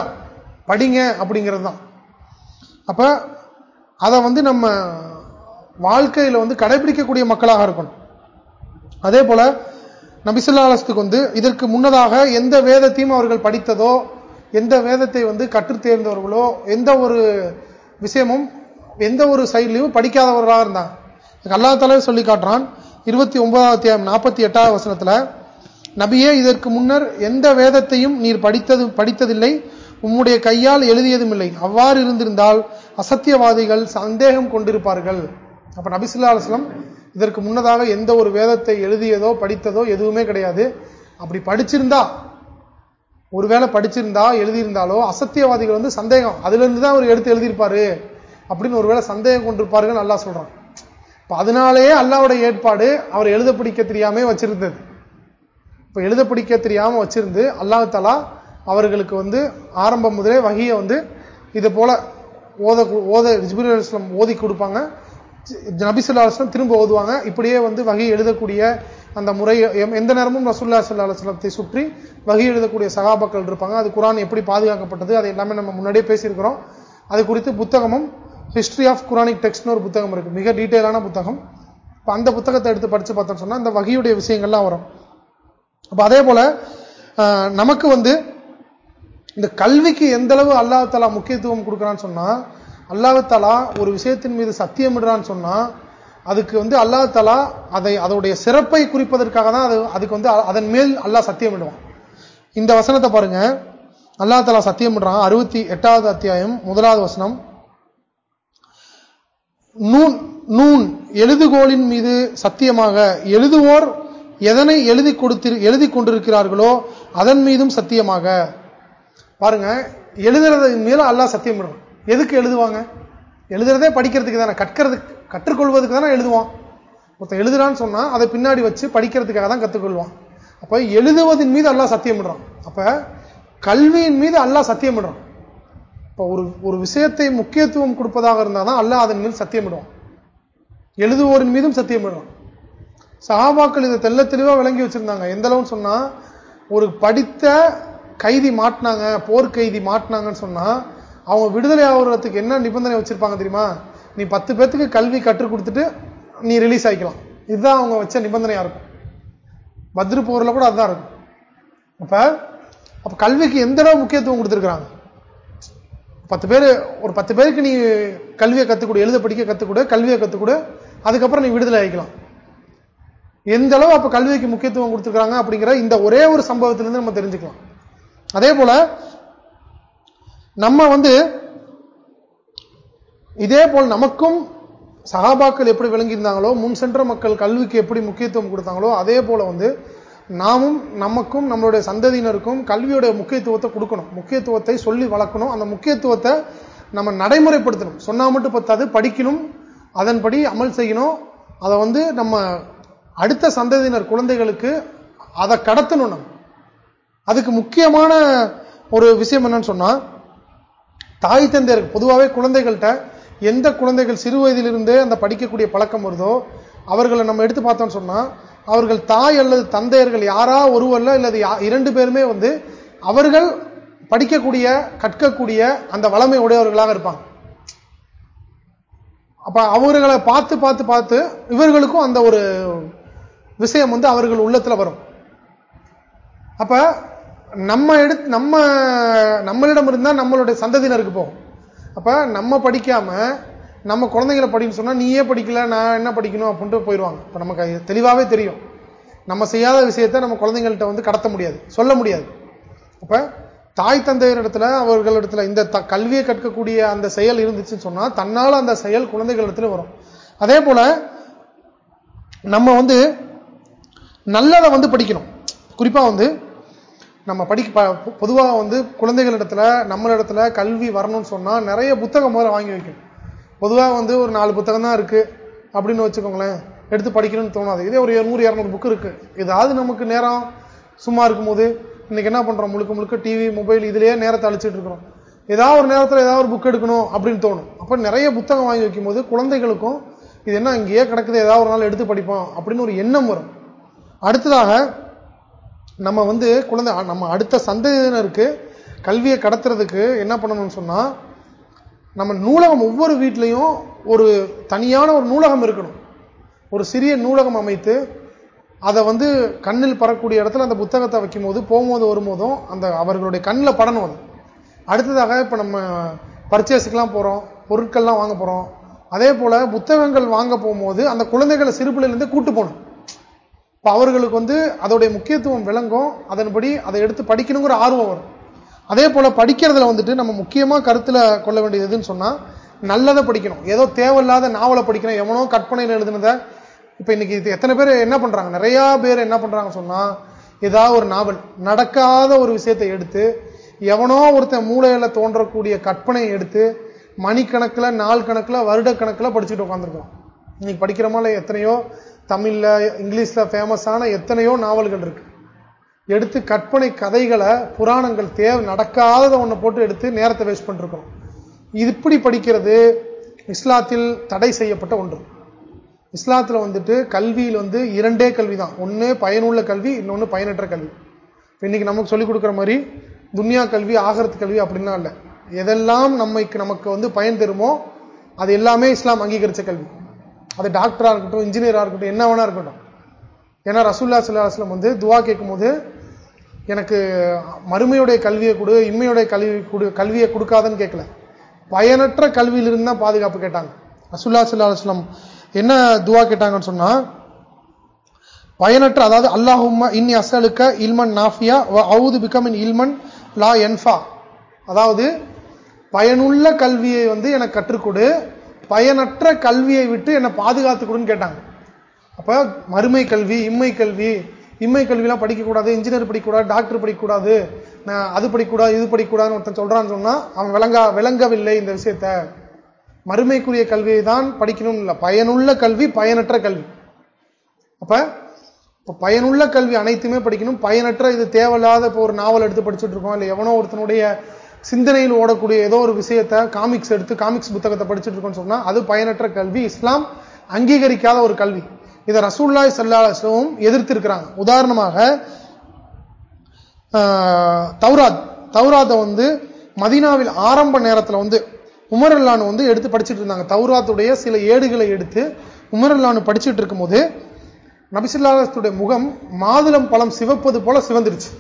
படிங்க அப்படிங்கிறது தான். அப்ப அதை வந்து நம்ம வாழ்க்கையில வந்து கடைபிடிக்கக்கூடிய மக்களாக இருக்கணும். அதே போல நபிசுல்லாலத்துக்கு வந்து இதற்கு முன்னதாக எந்த வேதத்தையும் அவர்கள் படித்ததோ எந்த வேதத்தை வந்து கற்று தேர்ந்தவர்களோ எந்த ஒரு விஷயமும் எந்த ஒரு சைட்லையும் படிக்காதவர்களாக இருந்தாங்க. அல்லா தலை சொல்லி காட்டுறான். இருபத்தி ஒன்பதாவது நாற்பத்தி எட்டாவது வசனத்துல நபியே இதற்கு முன்னர் எந்த வேதத்தையும் நீர் படித்தது படித்ததில்லை. உம்முடைய கையால் எழுதியதும் இல்லை. அவ்வாறு இருந்திருந்தால் அசத்தியவாதிகள் சந்தேகம் கொண்டிருப்பார்கள். அப்ப நபிசுல்லா அலுவலம் இதற்கு முன்னதாக எந்த ஒரு வேதத்தை எழுதியதோ படித்ததோ எதுவுமே கிடையாது. அப்படி படிச்சிருந்தா ஒருவேளை படிச்சிருந்தா எழுதியிருந்தாலோ அசத்தியவாதிகள் வந்து சந்தேகம் அதுல இருந்து தான் அவர் எடுத்து எழுதியிருப்பாரு. அப்படின்னு ஒருவேளை சந்தேகம் கொண்டிருப்பார்கள் நல்லா சொல்றான். இப்போ அதனாலேயே அல்லாவுடைய ஏற்பாடு அவர் எழுத பிடிக்க தெரியாம வச்சிருந்தது. இப்ப எழுத பிடிக்க தெரியாம வச்சிருந்து அல்லாஹலா அவர்களுக்கு வந்து ஆரம்பம் முதலே வகையை வந்து இது போல ஓத ஓத ஜிபுல் ஓதி கொடுப்பாங்க. நபிசுல்லா அலுவலம் திரும்ப ஓதுவாங்க. இப்படியே வந்து வகை எழுதக்கூடிய அந்த முறை எந்த நேரமும் ரசூல்லா சல்லா அலுவலத்தை சுற்றி வகை எழுதக்கூடிய சகாபாக்கள் இருப்பாங்க. அது குரான் எப்படி பாதுகாக்கப்பட்டது அதை எல்லாமே நம்ம முன்னாடியே பேசியிருக்கிறோம். அது குறித்து புத்தகமும் ஹிஸ்டரி ஆஃப் குரானிக் டெக்ஸ்ட்னு ஒரு புத்தகம் இருக்கு. மிக டீட்டெயிலான புத்தகம். இப்போ அந்த புத்தகத்தை எடுத்து படித்து பார்த்தோம் சொன்னால் அந்த வகையுடைய விஷயங்கள்லாம் வரும். அப்போ அதே போல நமக்கு வந்து இந்த கல்விக்கு எந்த அளவு அல்லாஹாலா முக்கியத்துவம் கொடுக்குறான்னு சொன்னால் அல்லாஹாலா ஒரு விஷயத்தின் மீது சத்தியமிடுறான்னு சொன்னால் அதுக்கு வந்து அல்லாஹாலா அதை அதோடைய சிறப்பை குறிப்பதற்காக தான் அது அதுக்கு வந்து அதன் மேல் அல்லாஹ் சத்தியமிடுவான் இந்த வசனத்தை பாருங்க. அல்லா தலா சத்தியமிடுறான் அறுபத்தி எட்டாவது அத்தியாயம் முதலாவது வசனம். நூன் நூன் எழுதுகோளின் மீது சத்தியமாக எழுதுவோர் எதனை எழுதி கொடுத்து எழுதி கொண்டிருக்கிறார்களோ அதன் மீதும் சத்தியமாக. பாருங்க எழுதுறதன் மேல அல்லா சத்தியம் பண்ணுவோம் எதுக்கு எழுதுவாங்க? எழுதுறதே படிக்கிறதுக்கு தானே. கற்கிறதுக்கு கற்றுக்கொள்வதுக்கு தானே எழுதுவான். ஒருத்தன் எழுதுறான்னு சொன்னா அதை பின்னாடி வச்சு படிக்கிறதுக்காக தான் கற்றுக்கொள்வான். அப்ப எழுதுவதன் மீது அல்லா சத்தியம் பண்றான். அப்ப கல்வியின் மீது அல்லா சத்தியம் பண்றான். இப்ப ஒரு ஒரு விஷயத்தை முக்கியத்துவம் கொடுப்பதாக இருந்தால் தான் அல்லாஹ் அதன் மீது சத்தியமிடுவான். எழுதுவோரின் மீதும் சத்தியமிடுவான். சகாபாக்கள் இதை தெல்ல தெளிவா விளங்கி வச்சிருந்தாங்க. எந்த அளவுன்னு சொன்னா ஒரு படித்த கைதி மாட்டினாங்க போர்க்கைதி கைதி மாட்டினாங்கன்னு சொன்னா அவங்க விடுதலை ஆகுறதுக்கு என்ன நிபந்தனை வச்சிருப்பாங்க தெரியுமா? நீ பத்து பேத்துக்கு கல்வி கற்றுக் கொடுத்துட்டு நீ ரிலீஸ் ஆகிக்கலாம் இதுதான் அவங்க வச்ச நிபந்தனையா இருக்கும். பத்ரு போர்ல கூட அதுதான் இருக்கும். அப்ப அப்ப கல்விக்கு எந்த அளவு முக்கியத்துவம் கொடுத்திருக்கிறாங்க? பத்து பேர் ஒரு பத்து பேருக்கு நீ கல்வியை கத்துக்கூட எழுத படிக்க கத்துக்கூட கல்வியை கத்துக்கூட அதுக்கப்புறம் நீ விடுதலை ஆகிக்கலாம். எந்த அளவு அப்ப கல்விக்கு முக்கியத்துவம் கொடுத்துருக்காங்க அப்படிங்கிற இந்த ஒரே ஒரு சம்பவத்திலிருந்து நம்ம தெரிஞ்சுக்கலாம். அதே போல நம்ம வந்து இதே போல் நமக்கும் சகாபாக்கள் எப்படி விளங்கியிருந்தாங்களோ முன் சென்ற மக்கள் கல்விக்கு எப்படி முக்கியத்துவம் கொடுத்தாங்களோ அதே போல வந்து நாமும் நமக்கும் நம்மளுடைய சந்ததியினருக்கும் கல்வியோட முக்கியத்துவத்தை கொடுக்கணும். முக்கியத்துவத்தை சொல்லி வளர்க்கணும். அந்த முக்கியத்துவத்தை நம்ம நடைமுறைப்படுத்தணும். சொன்னா மட்டும் பத்தாது படிக்கணும். அதன்படி அமல் செய்யணும். அதை வந்து நம்ம அடுத்த சந்ததியினர் குழந்தைகளுக்கு அதை கடத்தணும் நம்ம. அதுக்கு முக்கியமான ஒரு விஷயம் என்னன்னு சொன்னா தாய் தந்தையருக்கு பொதுவாகவே குழந்தைகள்கிட்ட எந்த குழந்தைகள் சிறு வயதிலிருந்தே அந்த படிக்கக்கூடிய பழக்கம் வருதோ அவர்களை நம்ம எடுத்து பார்த்தோம்னு சொன்னா அவர்கள் தாய் அல்லது தந்தையர்கள் யாரா ஒருவரில் இல்லது இரண்டு பேருமே வந்து அவர்கள் படிக்கக்கூடிய கற்கக்கூடிய அந்த வளமை உடையவர்களாக இருப்பாங்க. அப்ப அவர்களை பார்த்து பார்த்து பார்த்து இவர்களுக்கும் அந்த ஒரு விஷயம் வந்து அவர்கள் உள்ளத்துல வரும். அப்ப நம்ம எடுத்து நம்ம நம்மளிடம் இருந்தா நம்மளுடைய சந்ததியினருக்கு போகும். அப்ப நம்ம படிக்காம நம்ம குழந்தைங்களை படின்னு சொன்னா நீயே படிக்கல நான் என்ன படிக்கணும்? அப்படின்ட்டு போயிடுவாங்க. இப்ப நமக்கு தெளிவாவே தெரியும். நம்ம செய்யாத விஷயத்த நம்ம குழந்தைங்கள்ட்ட வந்து கடத்த முடியாது சொல்ல முடியாது. அப்ப தாய் தந்தையரிடத்துல அவர்களிடத்துல இந்த கல்வியை கற்கக்கூடிய அந்த செயல் இருந்துச்சுன்னு சொன்னா தன்னால அந்த செயல் குழந்தைகளிடத்துல வரும். அதே போல நம்ம வந்து நல்லதை வந்து படிக்கணும். குறிப்பா வந்து நம்ம படிக்க பொதுவாக வந்து குழந்தைகளிடத்துல நம்மளிடத்துல கல்வி வரணும்னு சொன்னா நிறைய புத்தகம் முதல்ல வாங்கி வைக்கணும். பொதுவாக வந்து ஒரு நாலு புத்தகம் தான் இருக்கு அப்படின்னு வச்சுக்கோங்களேன். எடுத்து படிக்கணும்னு தோணாது. இதே ஒரு நூறு இரநூறு புக்கு இருக்கு. ஏதாவது நமக்கு நேரம் சும்மா இருக்கும்போது இன்னைக்கு என்ன பண்றோம்? முழுக்க முழுக்க டிவி மொபைல் இதுலயே நேரத்தை அழிச்சிட்டு இருக்கிறோம். ஏதாவது ஒரு நேரத்தில் ஏதாவது ஒரு புக் எடுக்கணும் அப்படின்னு தோணும். அப்போ நிறைய புத்தகம் வாங்கி வைக்கும்போது குழந்தைகளுக்கும் இது என்ன இங்கேயே கிடக்குது ஏதாவது ஒரு நாள் எடுத்து படிப்போம் அப்படின்னு ஒரு எண்ணம் வரும். அடுத்ததாக நம்ம வந்து குழந்தை நம்ம அடுத்த சந்ததியினருக்கு கல்வியை கடத்துறதுக்கு என்ன பண்ணணும்னு சொன்னா நம்ம நூலகம் ஒவ்வொரு வீட்லையும் ஒரு தனியான ஒரு நூலகம் இருக்கணும். ஒரு சிறிய நூலகம் அமைத்து அதை வந்து கண்ணில் பறக்கூடிய இடத்துல அந்த புத்தகத்தை வைக்கும் போது போகும்போது வரும்போதும் அந்த அவர்களுடைய கண்ணில் படணும் அது. அடுத்ததாக இப்போ நம்ம பர்ச்சேஸுக்கெல்லாம் போகிறோம் பொருட்கள்லாம் வாங்க போகிறோம் அதே போல் புத்தகங்கள் வாங்க போகும்போது அந்த குழந்தைகளை சிறுபிள்ளையிலேருந்து கூட்டு போகணும். இப்போ அவர்களுக்கு வந்து அதோடைய முக்கியத்துவம் விளங்கும். அதன்படி அதை எடுத்து படிக்கணுங்கிற ஆர்வம் வரும். அதே போல படிக்கிறதுல வந்துட்டு நம்ம முக்கியமா கருத்துல கொள்ள வேண்டியது எதுன்னு சொன்னா நல்லதை படிக்கணும். ஏதோ தேவையில்லாத நாவலை படிக்கணும் எவனோ கற்பனையில் எழுதுனத. இப்ப இன்னைக்கு இது எத்தனை பேர் என்ன பண்றாங்க? நிறைய பேர் என்ன பண்றாங்க சொன்னா ஏதாவது ஒரு நாவல் நடக்காத ஒரு விஷயத்தை எடுத்து எவனோ ஒருத்தன் மூளையில தோன்றக்கூடிய கற்பனையை எடுத்து மணிக்கணக்கில் நாள் கணக்கில் வருட கணக்கில் படிச்சுட்டு உட்காந்துருக்கோம் இன்னைக்கு படிக்கிற இல்லை எத்தனையோ தமிழ்ல இங்கிலீஷ்ல ஃபேமஸான எத்தனையோ நாவல்கள் இருக்கு. எடுத்து கற்பனை கதைகளை புராணங்கள் தேவை நடக்காததை ஒன்றை போட்டு எடுத்து நேரத்தை வேஸ்ட் பண்ணிருக்கணும். இது இப்படி படிக்கிறது இஸ்லாத்தில் தடை செய்யப்பட்ட ஒன்று. இஸ்லாத்துல வந்துட்டு கல்வியில் வந்து இரண்டே கல்வி தான் ஒன்று பயனுள்ள கல்வி இன்னொன்று பயனற்ற கல்வி. இன்னைக்கு நமக்கு சொல்லிக் கொடுக்குற மாதிரி துன்யா கல்வி ஆகரத்து கல்வி அப்படின்னா இல்லை. எதெல்லாம் நம்மைக்கு நமக்கு வந்து பயன் தருமோ அது எல்லாமே இஸ்லாம் அங்கீகரிச்ச கல்வி. அது டாக்டரா இருக்கட்டும் இன்ஜினியரா இருக்கட்டும் என்ன வேணா இருக்கட்டும். ஏன்னா ரசூல்லா சுல்லாஸ்லம் வந்து துவா கேட்கும் போது எனக்கு மறுமையுடைய கல்வியை கொடு இம்மையுடைய கல்வி கொடு கல்வியை கொடுக்காதன்னு கேட்கல. பயனற்ற கல்வியிலிருந்து தான் பாதுகாப்பு கேட்டாங்க. ரசூல்லா சுல்லாஸ்லம் என்ன துவா கேட்டாங்கன்னு சொன்னா பயனற்ற அதாவது அல்லாஹும்மா இன் அசலுக்க இல்மன் நாஃபியா அவுது பிகம் இன் இல்மன் லா என்ஃபா அதாவது பயனுள்ள கல்வியை வந்து எனக்கு கற்றுக்கொடு பயனற்ற கல்வியை விட்டு என்னை பாதுகாத்துக்கொடுன்னு கேட்டாங்க. அப்ப மறுமை கல்வி இம்மை கல்வி இம்மை கல்வியெல்லாம் படிக்கக்கூடாது இன்ஜினியர் படிக்கக்கூடாது டாக்டர் படிக்கக்கூடாது அது படிக்கக்கூடாது இது படிக்கக்கூடாதுன்னு ஒருத்தன் சொல்றான்னு சொன்னா அவன் விளங்கா விளங்கவில்லை இந்த விஷயத்த. மறுமைக்குரிய கல்வியை தான் படிக்கணும் இல்லை பயனுள்ள கல்வி பயனற்ற கல்வி. அப்ப இப்போ பயனுள்ள கல்வி அனைத்துமே படிக்கணும் பயனற்ற இது தேவையில்லாத இப்போ ஒரு நாவல் எடுத்து படிச்சுட்டு இருக்கோம் இல்லை எவனோ ஒருத்தனுடைய சிந்தனையில் ஓடக்கூடிய ஏதோ ஒரு விஷயத்த காமிக்ஸ் எடுத்து காமிக்ஸ் புத்தகத்தை படிச்சுட்டு இருக்கோம்னு சொன்னா அது பயனற்ற கல்வி இஸ்லாம் அங்கீகரிக்காத ஒரு கல்வி. இதை ரசூல்லாய் சல்லாஹவும் எதிர்த்திருக்கிறாங்க. உதாரணமாக தௌராத். தௌராத்தை வந்து மதினாவில் ஆரம்ப நேரத்தில் வந்து உமரல்லானு வந்து எடுத்து படிச்சுட்டு இருந்தாங்க. தௌராத்துடைய சில ஏடுகளை எடுத்து உமரல்லானு படிச்சுட்டு இருக்கும்போது நபிசுல்லாத்துடைய முகம் மாதுளம் பழம் சிவப்பது போல சிவந்துருச்சு.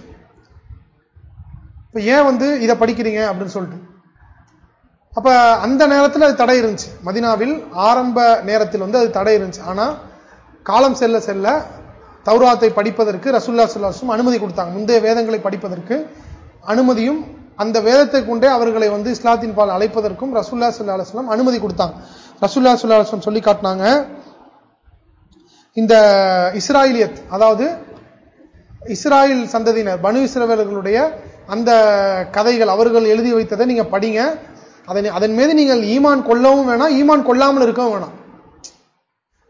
இப்ப ஏன் வந்து இதை படிக்கிறீங்க அப்படின்னு சொல்லிட்டு. அப்ப அந்த நேரத்தில் அது தடை இருந்துச்சு. மதினாவில் ஆரம்ப நேரத்தில் வந்து அது தடை இருந்துச்சு. ஆனா காலம் செல்ல செல்ல தௌராத்தை படிப்பதற்கு ரசுல்லா சுல்லாசும் அனுமதி கொடுத்தாங்க. முந்தைய வேதங்களை படிப்பதற்கு அனுமதியும் அந்த வேதத்தை கொண்டே அவர்களை வந்து இஸ்லாத்தின் பால் அழைப்பதற்கும் ரசுல்லா சுல்லா அலுவலம் அனுமதி கொடுத்தாங்க. ரசுல்லா சுல்லா அலுவலம் சொல்லி காட்டினாங்க. இந்த இஸ்ராயிலியத் அதாவது இஸ்ராயல் சந்ததியினர் பனு இஸ்ரவேலர்களுடைய அந்த கதைகள் அவர்கள் எழுதி வைத்ததை நீங்க படிங்க. அதன் அதன் மீது நீங்கள் ஈமான் கொள்ளவும் வேணாம் ஈமான் கொள்ளாமல் இருக்கவும் வேணாம்.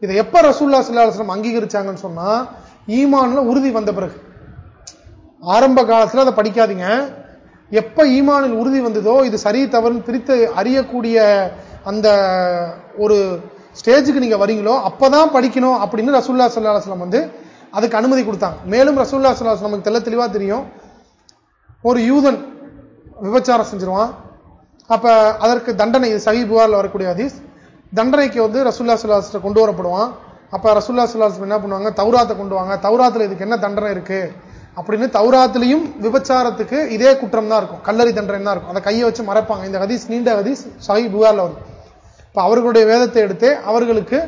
இதை எப்ப ரசூல்லா சுல்லாஸ்லம் அங்கீகரிச்சாங்கன்னு சொன்னா ஈமான்ல உறுதி வந்த பிறகு. ஆரம்ப காலத்துல அதை படிக்காதீங்க. எப்ப ஈமானில் உறுதி வந்ததோ இது சரி தவறுன்னு பிரித்து அறியக்கூடிய அந்த ஒரு ஸ்டேஜுக்கு நீங்க வரீங்களோ அப்பதான் படிக்கணும் அப்படின்னு ரசூல்லா சல்லாஹம் வந்து அதுக்கு அனுமதி கொடுத்தாங்க. மேலும் ரசூல்லா சல்லாஹ் நமக்கு தெல்ல தெளிவா தெரியும். ஒரு யூதன் விபச்சாரம் செஞ்சிருவான். அப்ப அதற்கு தண்டனை இது புகாரில் வரக்கூடிய அதீஸ் தண்டனைக்கு வந்து ரசுல்லா சுல்லாஸ்ட கொண்டு வரப்படுவான். அப்ப ரசுல்லா சுல்லாஸ் என்ன பண்ணுவாங்க? தௌராத்தை கொண்டு வாங்க. தௌராத்துல இதுக்கு என்ன தண்டனை இருக்கு? அப்படின்னு தௌராத்திலையும் விபச்சாரத்துக்கு இதே குற்றம் தான் இருக்கும். கல்லறி தண்டனை தான் இருக்கும். அதை கையை வச்சு மறைப்பாங்க. இந்த ஹதீஸ் நீண்ட ஹதீஸ் சாஹி புகார்ல வரும் இப்ப அவர்களுடைய வேதத்தை எடுத்து அவர்களுக்கு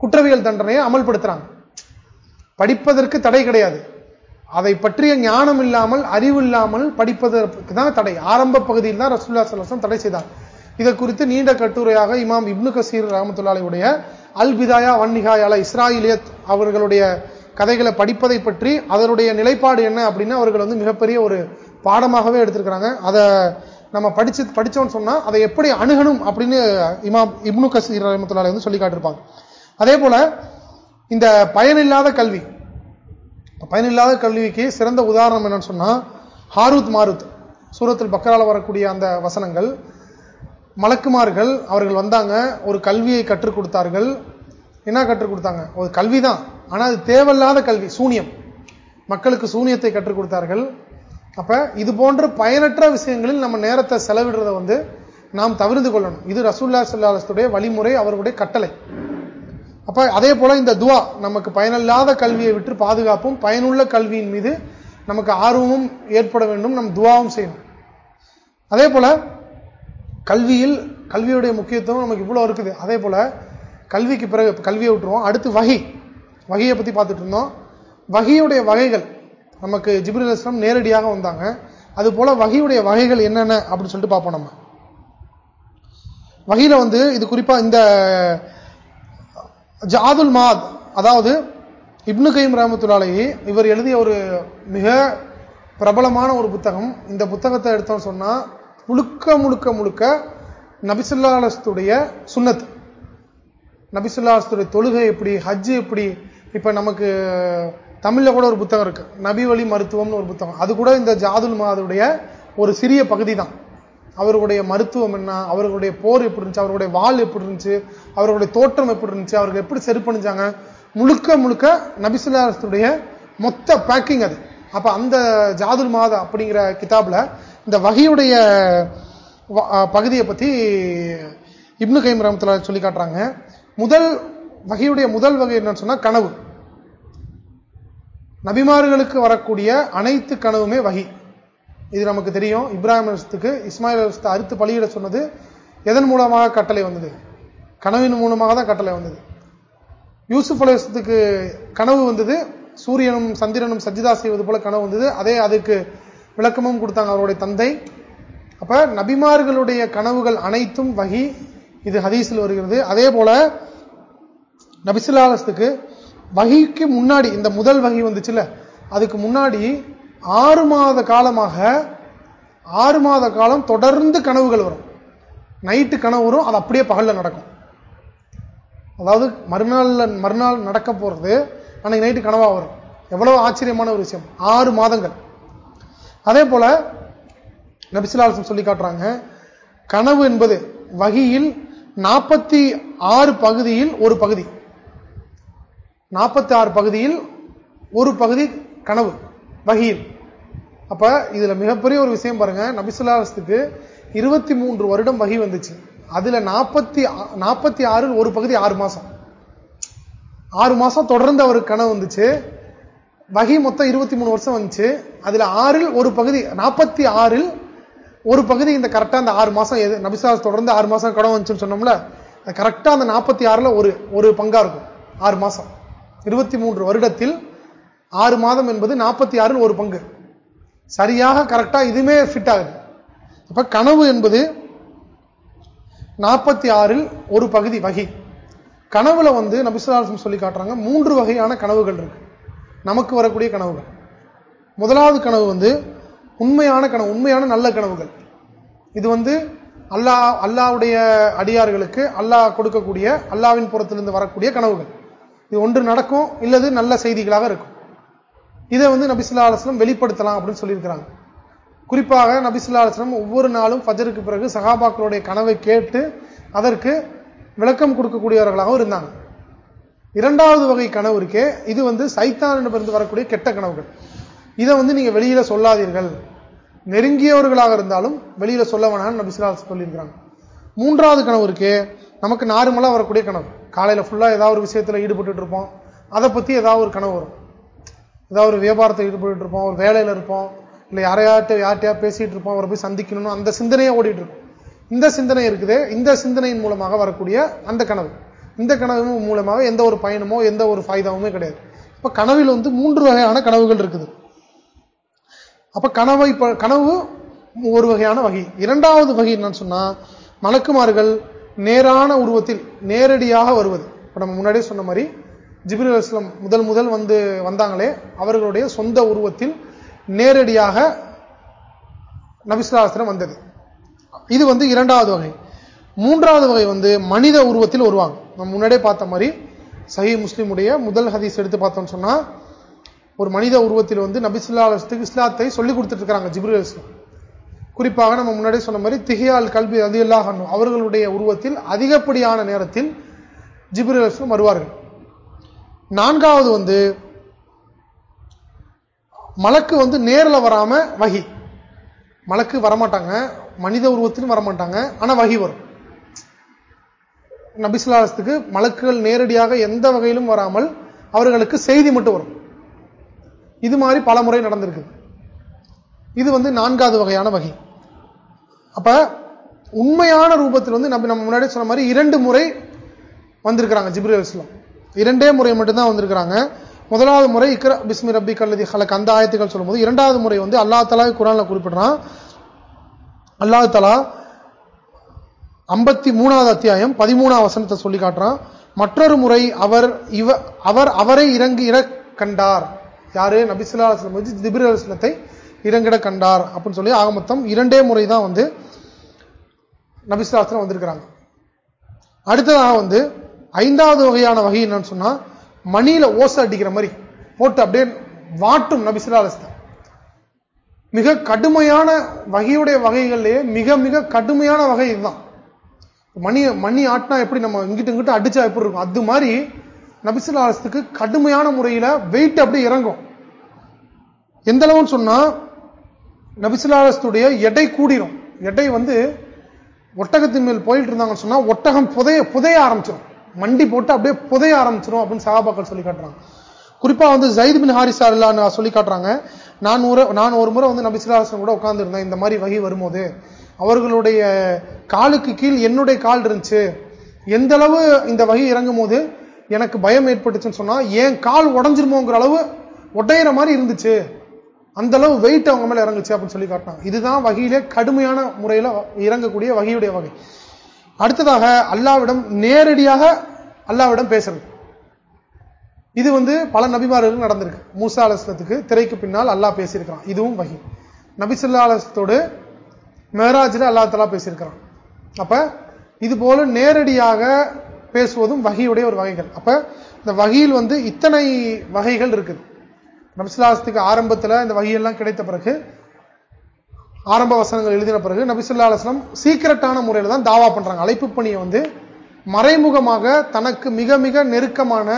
குற்றவியல் தண்டனையை அமல்படுத்துறாங்க. படிப்பதற்கு தடை கிடையாது. அதை பற்றிய ஞானம் இல்லாமல் அறிவு இல்லாமல் படிப்பதற்கு தான் தடை. ஆரம்ப பகுதியில் தான் ரசுல்லா சலாசம் தடை செய்தார். இதை குறித்து நீண்ட கட்டுரையாக இமாம் இப்னு கசீர் ராமத்துல்லாலையுடைய அல் பிதாயா வன்னிகாயால இஸ்ராயிலியத் அவர்களுடைய கதைகளை படிப்பதை பற்றி அதனுடைய நிலைப்பாடு என்ன அப்படின்னு அவர்கள் வந்து மிகப்பெரிய ஒரு பாடமாகவே எடுத்திருக்கிறாங்க. அதை நம்ம படிச்சு படிச்சோம்னு சொன்னா அதை எப்படி அணுகணும் அப்படின்னு இமாம் இப்னு கசீர் ரஹமத்துல்லாலை வந்து சொல்லி காட்டிருப்பாங்க அதே போல இந்த பயனில்லாத கல்வி பயனில்லாத கல்விக்கு சிறந்த உதாரணம் என்னன்னு சொன்னா ஹாரூத் மாருத் சூரத்தில் பக்கரால வரக்கூடிய அந்த வசனங்கள் மலக்குமார்கள் அவர்கள் வந்தாங்க ஒரு கல்வியை கற்றுக் கொடுத்தார்கள். என்ன கற்றுக் கொடுத்தாங்க? ஒரு கல்வி தான் ஆனால் அது தேவையில்லாத கல்வி சூனியம். மக்களுக்கு சூனியத்தை கற்றுக் கொடுத்தார்கள். அப்ப இது போன்ற பயனற்ற விஷயங்களில் நம்ம நேரத்தை செலவிடுறத வந்து நாம் தவிர்த்து கொள்ளணும். இது ரசூல்லா சல்லாஹுடைய வழிமுறை அவர்களுடைய கட்டளை. அப்ப அதே போல இந்த துவா நமக்கு பயனில்லாத கல்வியை விட்டு பாதுகாப்பும் பயனுள்ள கல்வியின் மீது நமக்கு ஆர்வமும் ஏற்பட வேண்டும். நம் துவாவும் செய்யணும். அதே போல கல்வியில் கல்வியுடைய முக்கியத்துவம் நமக்கு இவ்வளவு இருக்குது. அதே போல கல்விக்கு பிறகு கல்வியை விட்டுருவோம். அடுத்து வகை. வகையை பத்தி பார்த்துட்டு இருந்தோம். வகையுடைய வகைகள். நமக்கு ஜிப்ரில் இஸ்லாம் நேரடியாக வந்தாங்க. அது போல வகையுடைய வகைகள் என்னென்ன அப்படின்னு சொல்லிட்டு பார்ப்போம் நம்ம. வகையில வந்து இது குறிப்பா இந்த ஜாதுல் மாத் அதாவது இப்னு கைம் ரஹமத்துலாலேயே இவர் எழுதிய ஒரு மிக பிரபலமான ஒரு புத்தகம். இந்த புத்தகத்தை எடுத்தோம் சொன்னா முழுக்க முழுக்க முழுக்க நபிசுல்லாஸ்துடைய சுண்ணத் நபிசுல்லாஸ்துடைய தொழுகை எப்படி ஹஜ்ஜு எப்படி இப்ப நமக்கு தமிழ்ல கூட ஒரு புத்தகம் இருக்கு. நபி வழி மருத்துவம்னு ஒரு புத்தகம். அது கூட இந்த ஜாதுல் மாதுடைய ஒரு சிறிய பகுதி தான். அவருடைய மருத்துவம் என்ன அவர்களுடைய போர் எப்படி இருந்துச்சு அவருடைய வால் எப்படி இருந்துச்சு அவர்களுடைய தோற்றம் எப்படி இருந்துச்சு அவர்கள் எப்படி சரி முழுக்க முழுக்க நபிசுல்லாஸ்துடைய மொத்த பேக்கிங் அது. அப்ப அந்த ஜாதுல் மாத அப்படிங்கிற கிதாப்ல இந்த வகையுடைய பகுதியை பத்தி இப்னு கைம் ரமத்துல சொல்லி காட்டுறாங்க. முதல் வகையுடைய முதல் வகை என்னன்னு சொன்னா கனவு. நபிமார்களுக்கு வரக்கூடிய அனைத்து கனவுமே வகை. இது நமக்கு தெரியும். இப்ராஹிம் அரசுக்கு இஸ்மாயில் அரசு அறுத்து பலியிட சொன்னது எதன் மூலமாக கட்டளை வந்தது? கனவின் மூலமாக தான் கட்டளை வந்தது. யூசுப் அலிஸ்துக்கு கனவு வந்தது. சூரியனும் சந்திரனும் சஜிதா செய்வது போல கனவு வந்தது. அதே அதுக்கு விளக்கமும் கொடுத்தாங்க அவருடைய தந்தை. அப்ப நபிமார்களுடைய கனவுகள் அனைத்தும் வகி. இது ஹதீஸில் வருகிறது. அதே போல நபிசுல்லாலத்துக்கு வகிக்கு முன்னாடி இந்த முதல் வகி வந்துச்சுல அதுக்கு முன்னாடி ஆறு மாத காலமாக ஆறு மாத காலம் தொடர்ந்து கனவுகள் வரும். நைட்டு கனவு வரும் அது அப்படியே பகல்ல நடக்கும். அதாவது மறுநாளில் மறுநாள் நடக்க போறது அன்னைக்கு நைட்டு கனவா வரும். எவ்வளவு ஆச்சரியமான ஒரு விஷயம். ஆறு மாதங்கள். அதே போல நபிசுலாசம் சொல்லி காட்டுறாங்க கனவு என்பது வகையில் நாற்பத்தி ஆறு பகுதியில் ஒரு பகுதி. நாற்பத்தி ஆறு பகுதியில் ஒரு பகுதி கனவு வகையில். அப்ப இதுல மிகப்பெரிய ஒரு விஷயம் பாருங்க நபிசுல்லாஸ்துக்கு இருபத்தி மூன்று வருடம் வகி வந்துச்சு. அதுல நாற்பத்தி நாற்பத்தி ஆறில் ஒரு பகுதி ஆறு மாசம். ஆறு மாசம் தொடர்ந்து அவருக்கு கனவு வந்துச்சு. வகி மொத்தம் இருபத்தி மூணு வருஷம் வந்துச்சு. அதுல ஆறில் ஒரு பகுதி நாற்பத்தி ஆறில் ஒரு பகுதி இந்த கரெக்டா அந்த ஆறு மாசம் எது நபிசாஸ் தொடர்ந்து ஆறு மாசம் கடன் வந்துச்சுன்னு சொன்னோம்ல கரெக்டா அந்த நாற்பத்தி ஆறுல ஒரு ஒரு பங்கா இருக்கும் ஆறு மாசம். இருபத்தி மூன்று வருடத்தில் ஆறு மாதம் என்பது நாற்பத்தி ஆறில் ஒரு பங்கு. சரியாக கரெக்டா இதுமே ஃபிட் ஆகுது. அப்ப கனவு என்பது நாற்பத்தி ஆறில் ஒரு பகுதி வகை. கனவுல வந்து நபிசுலாசம் சொல்லி காட்டுறாங்க மூன்று வகையான கனவுகள் இருக்கு. நமக்கு வரக்கூடிய கனவுகள். முதலாவது கனவு வந்து உண்மையான கனவு உண்மையான நல்ல கனவுகள். இது வந்து அல்லாஹ் அல்லாவுடைய அடியார்களுக்கு அல்லாஹ் கொடுக்கக்கூடிய அல்லாவின் புறத்திலிருந்து வரக்கூடிய கனவுகள். இது ஒன்று நடக்கும் இல்லது நல்ல செய்திகளாக இருக்கும். இதை வந்து நபிசுல்லா அலுவலம் வெளிப்படுத்தலாம் அப்படின்னு சொல்லியிருக்கிறாங்க. குறிப்பாக நபிசுல்லா அலுவலம் ஒவ்வொரு நாளும் ஃபஜருக்கு பிறகு சகாபாக்களுடைய கனவை கேட்டு அதற்கு விளக்கம் கொடுக்கக்கூடியவர்களாகவும் இருந்தாங்க. இரண்டாவது வகை கனவு இருக்கே இது வந்து சைத்தானிடமிருந்து வரக்கூடிய கெட்ட கனவுகள். இதை வந்து நீங்க வெளியில சொல்லாதீர்கள். நெருங்கியவர்களாக இருந்தாலும் வெளியில சொல்ல வேணாம்னு நபிசுலா சொல்லியிருக்கிறாங்க. மூன்றாவது கனவு இருக்கே நமக்கு நார்மலா வரக்கூடிய கனவு. காலையில ஃபுல்லா ஏதாவது ஒரு விஷயத்துல ஈடுபட்டு இருப்போம். அதை பத்தி ஏதாவது ஒரு கனவு வரும். ஏதாவது ஒரு வியாபாரத்தில் ஈடுபட்டு இருப்போம் ஒரு வேலையில இருப்போம் இல்ல யாரையாட்ட யார்ட்டையா பேசிட்டு இருப்போம் அவரை போய் சந்திக்கணும்னு அந்த சிந்தனையே ஓடிட்டு இருக்கும். இந்த சிந்தனை இருக்குது. இந்த சிந்தனையின் மூலமாக வரக்கூடிய அந்த கனவு. இந்த கனவு மூலமாக எந்த ஒரு பயணமோ எந்த ஒரு ஃபாய்தாவுமே கிடையாது. இப்ப கனவில் வந்து மூன்று வகையான கனவுகள் இருக்குது. அப்ப கனவை கனவு ஒரு வகையான வகை. இரண்டாவது வகை என்னன்னு சொன்னா மலக்குமார்கள் நேரான உருவத்தில் நேரடியாக வருவது. இப்ப நம்ம முன்னாடியே சொன்ன மாதிரி ஜிபிரி அஸ்லம் முதல் முதல் வந்து வந்தாங்களே அவர்களுடைய சொந்த உருவத்தில் நேரடியாக நபிசுலாஸ்திரம் வந்தது. இது வந்து இரண்டாவது வகை. மூன்றாவது வகை வந்து மனித உருவத்தில் வருவாங்க. நம்ம முன்னாடியே பார்த்த மாதிரி சஹி முஸ்லீமுடைய முதல் ஹதீஸ் எடுத்து பார்த்தோம்னு சொன்னா ஒரு மனித உருவத்தில் வந்து நபிசுல்லா இஸ்லாத்தை சொல்லிக் கொடுத்துட்டு இருக்கிறாங்க ஜிப்ரல் குறிப்பாக நம்ம முன்னாடியே சொன்ன மாதிரி திஹியால் கல்வி அதில்லாஹன் அவர்களுடைய உருவத்தில் அதிகப்படியான நேரத்தில் ஜிப்ரல் வருவார்கள். நான்காவது வந்து மலக்கு வந்து நேரில் வராம வகி. மலக்கு வரமாட்டாங்க மனித உருவத்திலும் வரமாட்டாங்க ஆனா வகி வரும். நபிசுலாசத்துக்கு மலக்குகள் நேரடியாக எந்த வகையிலும் வராமல் அவர்களுக்கு செய்தி மட்டும் வரும். இது மாதிரி பல முறை நடந்திருக்கு. இது வந்து நான்காவது வகையான வகை. அப்ப உண்மையான ரூபத்தில் வந்து நம்ம நம்ம முன்னாடி சொன்ன மாதிரி இரண்டு முறை வந்திருக்கிறாங்க ஜிப்ரி இஸ்லாம் இரண்டே முறை மட்டும்தான் வந்திருக்கிறாங்க. முதலாவது முறை இக்ர பிஸ்மி ரப்பி கல்லதி ஹலக். அந்த ஆயத்துக்கள் சொல்லும்போது இரண்டாவது முறை வந்து அல்லா தலா குரான்ல குறிப்பிடுறான். அல்லா தலா ஐம்பத்தி மூணாவது அத்தியாயம் பதிமூணாவது வசனத்தை சொல்லி காட்டுறான். மற்றொரு முறை அவர் இவ அவர் அவரை இறங்கி இற கண்டார் யாரு? நபிசுல்லா வந்து திபிர் அலுவலத்தை இடங்கிட கண்டார் அப்படின்னு சொல்லி ஆக மொத்தம் இரண்டே முறை தான் வந்து நபிசுலாசனம் வந்திருக்கிறாங்க. அடுத்ததாக வந்து ஐந்தாவது வகையான வகை என்னன்னு சொன்னா மணியில ஓசை அடிக்கிற மாதிரி போட்டு அப்படியே வாட்டும் நபிசுல்லா மிக கடுமையான வகையுடைய வகைகள்லயே மிக மிக கடுமையான வகை இதுதான். மணி மணி ஆட்டினா எப்படி நம்ம இங்கிட்ட இங்கிட்ட அடிச்சா எப்படி இருக்கும்? அது மாதிரி நபிசுல்லாஸ்துக்கு கடுமையான முறையில வெயிட் அப்படி இறங்கும். எந்த அளவுன்னு சொன்னா நபிசுல்லாஸ்துடைய எடை கூடிரும். எடை வந்து ஒட்டகத்தின் மேல் போயிட்டு இருந்தாங்கன்னு சொன்னா ஒட்டகம் புதைய புதைய ஆரம்பிச்சிடும் மண்டி போட்டு அப்படியே புதைய ஆரம்பிச்சிடும் அப்படின்னு சகாபாக்கள் சொல்லி காட்டுறாங்க. குறிப்பா வந்து ஜயித் பின் ஹாரிசா இல்லான்னு சொல்லி காட்டுறாங்க. நான் ஒரு நான் ஒரு முறை வந்து நபிசுல்லாசன் கூட உட்கார்ந்து இருந்தேன் இந்த மாதிரி வகை வரும்போது அவர்களுடைய காலுக்கு கீழ் என்னுடைய கால் இருந்துச்சு. எந்த அளவு இந்த வகை இறங்கும் போது எனக்கு பயம் ஏற்பட்டுச்சுன்னு சொன்னா என் கால் உடஞ்சிருமோங்கிற அளவு உடையிற மாதிரி இருந்துச்சு. அந்த அளவு வெயிட் அவங்க மேல இறங்குச்சு அப்படின்னு சொல்லி காட்டினாங்க. இதுதான் வகையிலே கடுமையான முறையில இறங்கக்கூடிய வகையுடைய வகை. அடுத்ததாக அல்லாவிடம் நேரடியாக அல்லாவிடம் பேசுறது. இது வந்து பல நபிமார்கள் நடந்திருக்கு. மூசா அலசத்துக்கு திரைக்கு பின்னால் அல்லாஹ் பேசியிருக்கிறான். இதுவும் வகி. நபிசுல்லா அலசத்தோடு மேராஜில் அல்லா தலா பேசியிருக்கிறான். அப்ப இது போல நேரடியாக பேசுவதும் வகையுடைய ஒரு வகைகள். அப்ப இந்த வகையில் வந்து இத்தனை வகைகள் இருக்குது. நபிசுல்லாசத்துக்கு ஆரம்பத்தில் இந்த வகையெல்லாம் கிடைத்த பிறகு ஆரம்ப வசனங்கள் எழுதின பிறகு நபிசுல்லா அலுவலம் சீக்கிரட்டான முறையில் தான் தாவா பண்றாங்க. அழைப்பு பணியை வந்து மறைமுகமாக தனக்கு மிக மிக நெருக்கமான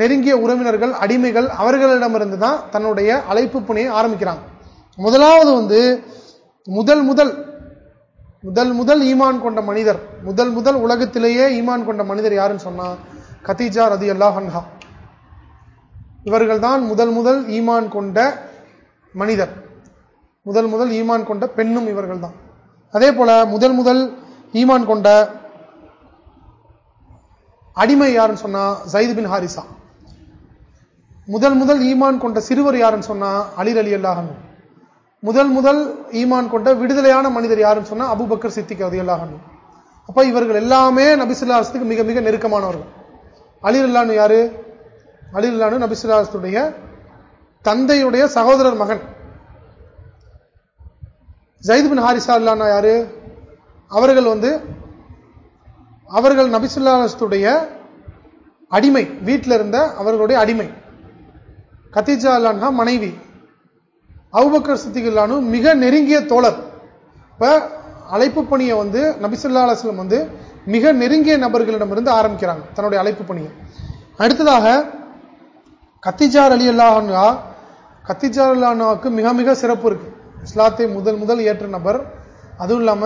நெருங்கிய உறவினர்கள் அடிமைகள் அவர்களிடமிருந்து தான் தன்னுடைய அழைப்பு பணியை ஆரம்பிக்கிறாங்க. முதலாவது வந்து முதல் முதல் முதல் முதல் ஈமான் கொண்ட மனிதர் முதல் முதல் உலகத்திலேயே ஈமான் கொண்ட மனிதர் யாருன்னு சொன்னா கதீஜா ரதி அல்லாஹன்ஹா இவர்கள் தான் முதல் முதல் ஈமான் கொண்ட மனிதர். முதல் முதல் ஈமான் கொண்ட பெண்ணும் இவர்கள் தான் அதே போல முதல் முதல் ஈமான் கொண்ட அடிமை யாருன்னு சொன்னா ஜயித் பின் ஹாரிசா. முதல் முதல் ஈமான் கொண்ட சிறுவர் யாருன்னு சொன்னா அலிர் அலி அல்லாஹன் முதல் முதல் ஈமான் கொண்ட விடுதலையான மனிதர் யாருன்னு சொன்னா அபுபக்கர் சித்திக் அது அல்லாஹன் அப்ப இவர்கள் எல்லாமே நபிசுல்லாசத்துக்கு மிக மிக நெருக்கமானவர்கள். அலிர் யாரு? அலிர் நபிசுல்லாசத்துடைய தந்தையுடைய சகோதரர் மகன். ஜயித் ஹாரிசா இல்லானா யாரு? அவர்கள் வந்து அவர்கள் நபிசுல்லாத்துடைய அடிமை வீட்டில் இருந்த அவர்களுடைய அடிமை. கத்திஜா அல்லான்ஹா மனைவி. அவுபக்கர் சித்திகல்லானு மிக நெருங்கிய தோழர். இப்ப அழைப்பு பணியை வந்து நபிசுல்லா அலுவலம் வந்து மிக நெருங்கிய நபர்களிடமிருந்து ஆரம்பிக்கிறாங்க தன்னுடைய அழைப்பு பணியை. அடுத்ததாக கத்திஜார் அலி அல்லாஹா கத்திஜார் அல்லாஹாவுக்கு மிக மிக சிறப்பு இருக்கு. இஸ்லாத்தை முதல் முதல் ஏற்ற நபர். அதுவும் இல்லாம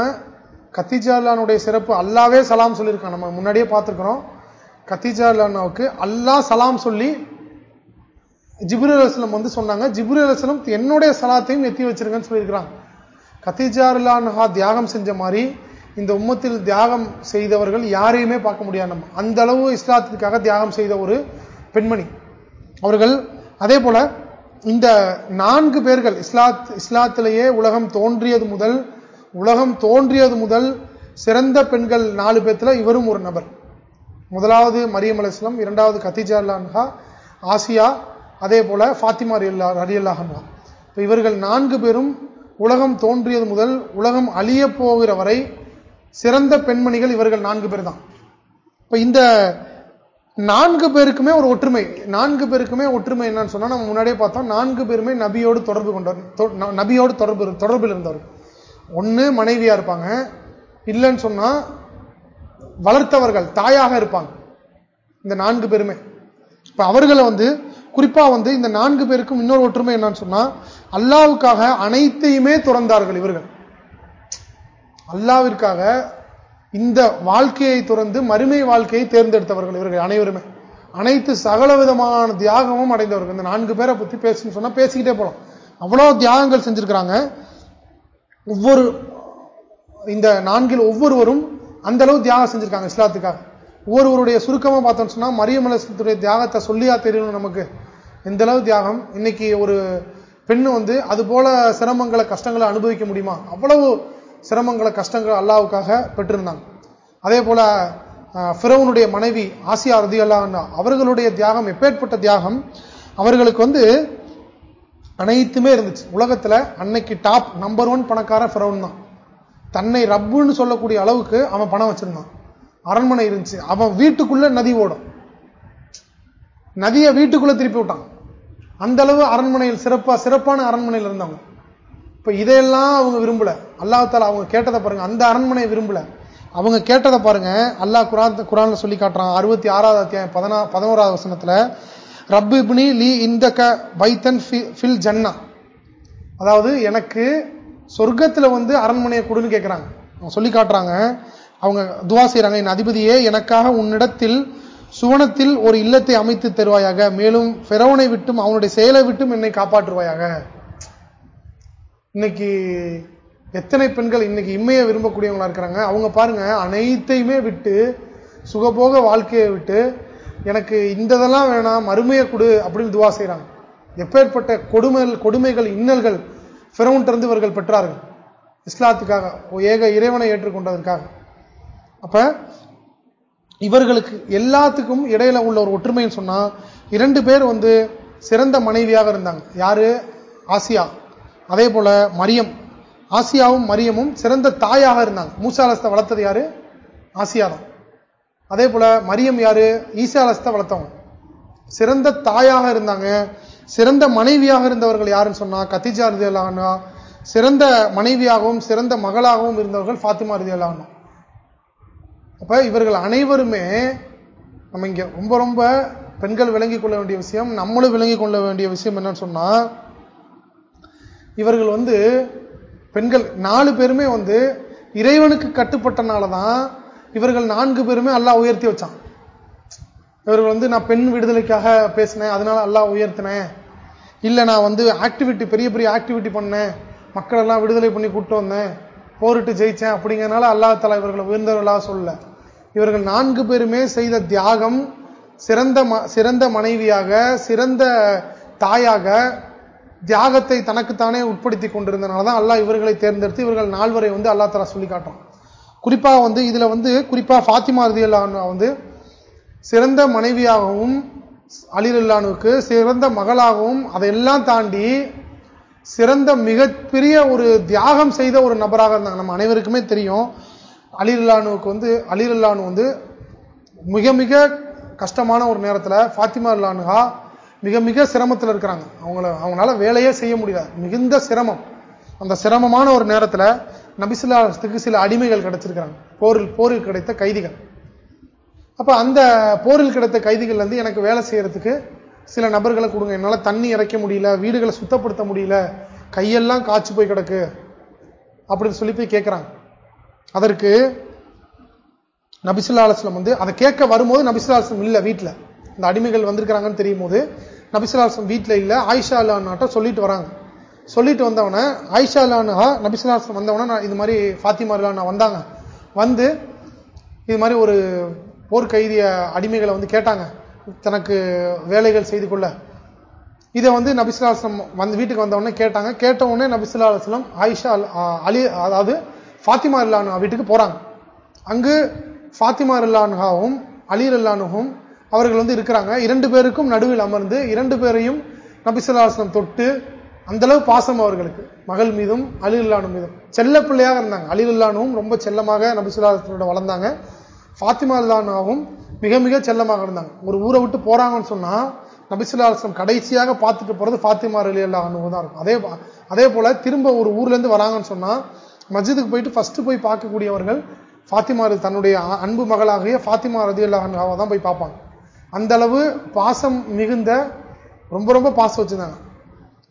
கத்திஜார்லானுடைய சிறப்பு அல்லாவே சலாம் சொல்லியிருக்கான் நம்ம முன்னாடியே பார்த்துருக்கிறோம். கத்திஜார் அல்லாவுக்கு அல்லாஹ் சலாம் சொல்லி ஜிபுர் அலுவலம் வந்து சொன்னாங்க ஜிபுர் அலுவலம் என்னுடைய சலாத்தையும் எத்தி வச்சிருங்கன்னு சொல்லியிருக்கிறாங்க கத்திஜார்லான்ஹா தியாகம் செஞ்ச மாதிரி இந்த உம்மத்தில் தியாகம் செய்தவர்கள் யாரையுமே பார்க்க முடியாது நம்ம. அந்த அளவு இஸ்லாத்திற்காக தியாகம் செய்த ஒரு பெண்மணி. அவர்கள் அதே போல இந்த நான்கு பேர்கள் இஸ்லாத் இஸ்லாத்திலேயே உலகம் தோன்றியது முதல் உலகம் தோன்றியது முதல் சிறந்த பெண்கள் நாலு பேர்த்துல இவரும் ஒரு நபர். முதலாவது மரியம் அலிஸ்லாம் இரண்டாவது கத்திஜார்லான்ஹா ஆசியா அதே போல ஃபாத்திமா அலி இப்போ இவர்கள் நான்கு பேரும் உலகம் தோன்றியது முதல் உலகம் அழிய போகிற வரை சிறந்த பெண்மணிகள் இவர்கள் நான்கு பேர் தான் இப்போ இந்த நான்கு பேருக்குமே ஒரு ஒற்றுமை. நான்கு பேருக்குமே ஒற்றுமை என்னன்னு சொன்னா நம்ம முன்னாடியே பார்த்தோம். நான்கு பேருமே நபியோடு தொடர்பு கொண்டவர். நபியோடு தொடர்பு தொடர்பில் இருந்தவர். ஒன்று மனைவியா இருப்பாங்க. இல்லைன்னு சொன்னா வளர்த்தவர்கள் தாயாக இருப்பாங்க. இந்த நான்கு பேருமே. இப்ப அவர்களை வந்து குறிப்பா வந்து இந்த நான்கு பேருக்கும் இன்னொரு ஒற்றுமை என்னன்னு சொன்னா அல்லாவுக்காக அனைத்தையுமே துறந்தார்கள் இவர்கள். அல்லாவிற்காக இந்த வாழ்க்கையை துறந்து மறுமை வாழ்க்கையை தேர்ந்தெடுத்தவர்கள் இவர்கள் அனைவருமே. அனைத்து சகல விதமான தியாகமும் அடைந்தவர்கள். இந்த நான்கு பேரை பத்தி பேசுன்னு சொன்னா பேசிக்கிட்டே போலாம். அவ்வளவு தியாகங்கள் செஞ்சிருக்கிறாங்க. ஒவ்வொரு இந்த நான்கில் ஒவ்வொருவரும் அந்த அளவு தியாகம் செஞ்சிருக்காங்க இஸ்லாத்துக்காக. ஒவ்வொருவருடைய சுருக்கமா பார்த்தோம்னு சொன்னா மரியமலத்துடைய தியாகத்தை சொல்லியா தெரியணும் நமக்கு எந்த அளவு தியாகம். இன்னைக்கு ஒரு பெண்ணு வந்து அது போல சிரமங்களை கஷ்டங்களை அனுபவிக்க முடியுமா? அவ்வளவு சிரமங்களை கஷ்டங்கள் அல்லாவுக்காக பெற்றிருந்தாங்க. அதே போல பிறவனுடைய மனைவி ஆசியா ரதி அல்லா அவர்களுடைய தியாகம் எப்பேற்பட்ட தியாகம்? அவர்களுக்கு வந்து அனைத்துமே இருந்துச்சு. உலகத்துல அன்னைக்கு டாப் நம்பர் ஒன் பணக்கார பிறவன் தான். தன்னை ரப்புன்னு சொல்லக்கூடிய அளவுக்கு அவன் பணம் வச்சிருந்தான். அரண்மனை இருந்துச்சு. அவன் வீட்டுக்குள்ள நதி ஓடும். நதியை வீட்டுக்குள்ள திருப்பி விட்டான். அந்த அளவு அரண்மனையில் சிறப்பா சிறப்பான அரண்மனையில் இருந்தவங்க. இப்ப இதையெல்லாம் அவங்க விரும்பல. அல்லாஹால அவங்க கேட்டதை பாருங்க. அந்த அரண்மனையை விரும்பல. அவங்க கேட்டதை பாருங்க. அல்லாஹ் குரான் குரான்ல சொல்லி காட்டுறான். அறுபத்தி ஆறாவது அத்தியாயம் பதினா பதினோராவது வசனத்துல ரப்பு இப்னி லீ இந்த க பைத்தன் ஃபில் ஜன்னா. அதாவது எனக்கு சொர்க்கத்துல வந்து அரண்மனையை கொடுன்னு கேட்கிறாங்க அவங்க சொல்லி காட்டுறாங்க. அவங்க துவா செய்யறாங்க என் அதிபதியே எனக்காக உன்னிடத்தில் சுவனத்தில் ஒரு இல்லத்தை அமைத்து தருவாயாக. மேலும் பெறவனை விட்டும் அவனுடைய செயலை விட்டும் என்னை காப்பாற்றுவாயாக. இன்னைக்கு எத்தனை பெண்கள் இன்னைக்கு இம்மையை விரும்பக்கூடியவங்களா இருக்கிறாங்க. அவங்க பாருங்க அனைத்தையுமே விட்டு சுகபோக வாழ்க்கையை விட்டு எனக்கு இந்த இதெல்லாம் வேணாம் மறுமையை கொடு அப்படின்னு துவா செய்யறாங்க எப்பேற்பட்ட கொடுமைகள் கொடுமைகள் இன்னல்கள் பிறவுன்றிருந்து இவர்கள் பெற்றார்கள். இஸ்லாத்துக்காக ஏக இறைவனை ஏற்றுக்கொண்டதற்காக. அப்ப இவர்களுக்கு எல்லாத்துக்கும் இடையில உள்ள ஒரு ஒற்றுமைன்னு சொன்னா இரண்டு பேர் வந்து சிறந்த மனைவியாக இருந்தாங்க. யாரு? ஆசியா. அதே போல மரியம். ஆசியாவும் மரியமும் சிறந்த தாயாக இருந்தாங்க. மூசாலஸ்த வளர்த்தது யாரு? ஆசியா தான். அதே போல மரியம் யாரு? ஈசாலஸ்த வளர்த்தவங்க. சிறந்த தாயாக இருந்தாங்க. சிறந்த மனைவியாக இருந்தவர்கள் யாருன்னு சொன்னா கத்திஜா ரதியல்லானா சிறந்த மனைவியாகவும் சிறந்த மகளாகவும் இருந்தவர்கள் ஃபாத்திமா ரதியல்லானா அப்ப இவர்கள் அனைவருமே நம்ம இங்க ரொம்ப ரொம்ப பெண்கள் விளங்கிக் கொள்ள வேண்டிய விஷயம் நம்மளும் விளங்கிக் கொள்ள வேண்டிய விஷயம் என்னன்னு சொன்னா இவர்கள் வந்து பெண்கள் நாலு பேருமே வந்து இறைவனுக்கு கட்டுப்பட்டனாலதான் இவர்கள் நான்கு பேருமே அல்லாஹ் உயர்த்தி வச்சான். இவர்கள் வந்து நான் பெண் விடுதலைக்காக பேசினேன் அதனால அல்லாஹ் உயர்த்தினேன். இல்ல நான் வந்து ஆக்டிவிட்டி பெரிய பெரிய ஆக்டிவிட்டி பண்ணேன் மக்கள் எல்லாம் விடுதலை பண்ணி கூப்பிட்டு வந்தேன் போரிட்டு ஜெயிச்சேன் அப்படிங்கிறனால அல்லா தலா இவர்களை உயர்ந்தவர்களாக சொல்லலை. இவர்கள் நான்கு பேருமே செய்த தியாகம் சிறந்த சிறந்த மனைவியாக சிறந்த தாயாக தியாகத்தை தனக்குத்தானே உட்படுத்தி கொண்டிருந்தனால தான் அல்லாஹ் இவர்களை தேர்ந்தெடுத்து இவர்கள் நால்வரை வந்து அல்லா தலா சொல்லி காட்டுறான். குறிப்பாக வந்து இதில் வந்து குறிப்பாக ஃபாத்திமா ரதியல்லா வந்து சிறந்த மனைவியாகவும் அலிரல்லானுக்கு சிறந்த மகளாகவும் அதையெல்லாம் தாண்டி சிறந்த மிகப்பெரிய ஒரு தியாகம் செய்த ஒரு நபராக இருந்தாங்க. நம்ம அனைவருக்குமே தெரியும். அலிரல்லானுக்கு வந்து அலிரல்லானு வந்து மிக மிக கஷ்டமான ஒரு நேரத்தில் ஃபாத்திமா இல்லானுகா மிக மிக சிரமத்தில் இருக்கிறாங்க. அவங்கள அவங்களால வேலையே செய்ய முடியாது மிகுந்த சிரமம். அந்த சிரமமான ஒரு நேரத்தில் நபிசுல்லாத்துக்கு சில அடிமைகள் கிடைச்சிருக்கிறாங்க. போரில் போரில் கிடைத்த கைதிகள். அப்போ அந்த போரில் கிடைத்த கைதிகள் வந்து எனக்கு வேலை செய்யறதுக்கு சில நபர்களை கொடுங்க. என்னால் தண்ணி இறைக்க முடியல வீடுகளை சுத்தப்படுத்த முடியல கையெல்லாம் காய்ச்சி போய் கிடக்கு அப்படின்னு சொல்லி போய் கேட்குறாங்க அதற்கு நபிசுல்லா வந்து அதை கேட்க வரும்போது நபிசுல்லா இல்லை இல்ல வீட்டுல இந்த அடிமைகள் வந்திருக்கிறாங்கன்னு தெரியும் போது நபிசுல்லா வீட்டில் வீட்டுல இல்ல ஆயிஷா அல்லாட்ட சொல்லிட்டு வராங்க. சொல்லிட்டு வந்தவன ஆயிஷா அல்லானா நபிசுல்லா அலுவலம் வந்தவன இது மாதிரி ஃபாத்திமா அல்லானா வந்தாங்க. வந்து இது மாதிரி ஒரு போர்க்கைதிய அடிமைகளை வந்து கேட்டாங்க. தனக்கு வேலைகள் செய்து கொள்ள. இதை வந்து நபிசுல்லாஸ்லம் வந்து வீட்டுக்கு வந்தவொடனே கேட்டாங்க. கேட்டவுடனே உடனே ஆயிஷா அலி அதாவது ஃபாத்திமா இல்லானா வீட்டுக்கு போறாங்க. அங்கு ஃபாத்திமா இல்லானுகாவும் அலீர் அல்லானுகும் அவர்கள் வந்து இருக்கிறாங்க. இரண்டு பேருக்கும் நடுவில் அமர்ந்து இரண்டு பேரையும் நபிசுல்லாஸ்லம் தொட்டு அந்த அளவு பாசம் அவர்களுக்கு. மகள் மீதும் அலி இல்லானு மீதும். செல்ல பிள்ளையாக இருந்தாங்க. அலி ரொம்ப செல்லமாக நபிசுல்லாஸ்லோட வளர்ந்தாங்க. ஃபாத்திமா இல்லானாவும் மிக மிக செல்லமாக இருந்தாங்க. ஒரு ஊரை விட்டு போறாங்கன்னு சொன்னா நபிசுல்லாஸ்லம் கடைசியாக பார்த்துட்டு போறது ஃபாத்திமா அலி அல்லா தான் இருக்கும். அதே அதே போல திரும்ப ஒரு ஊர்ல இருந்து வராங்கன்னு சொன்னா மஸ்ஜிதுக்கு போயிட்டு ஃபஸ்ட்டு போய் பார்க்கக்கூடியவர்கள் ஃபாத்திமா தன்னுடைய அன்பு மகளாகிய ஃபாத்திமா ரதியுல்லாஹாவை தான் போய் பார்ப்பாங்க. அந்த அளவு பாசம் மிகுந்த ரொம்ப ரொம்ப பாசம் வச்சுருந்தாங்க.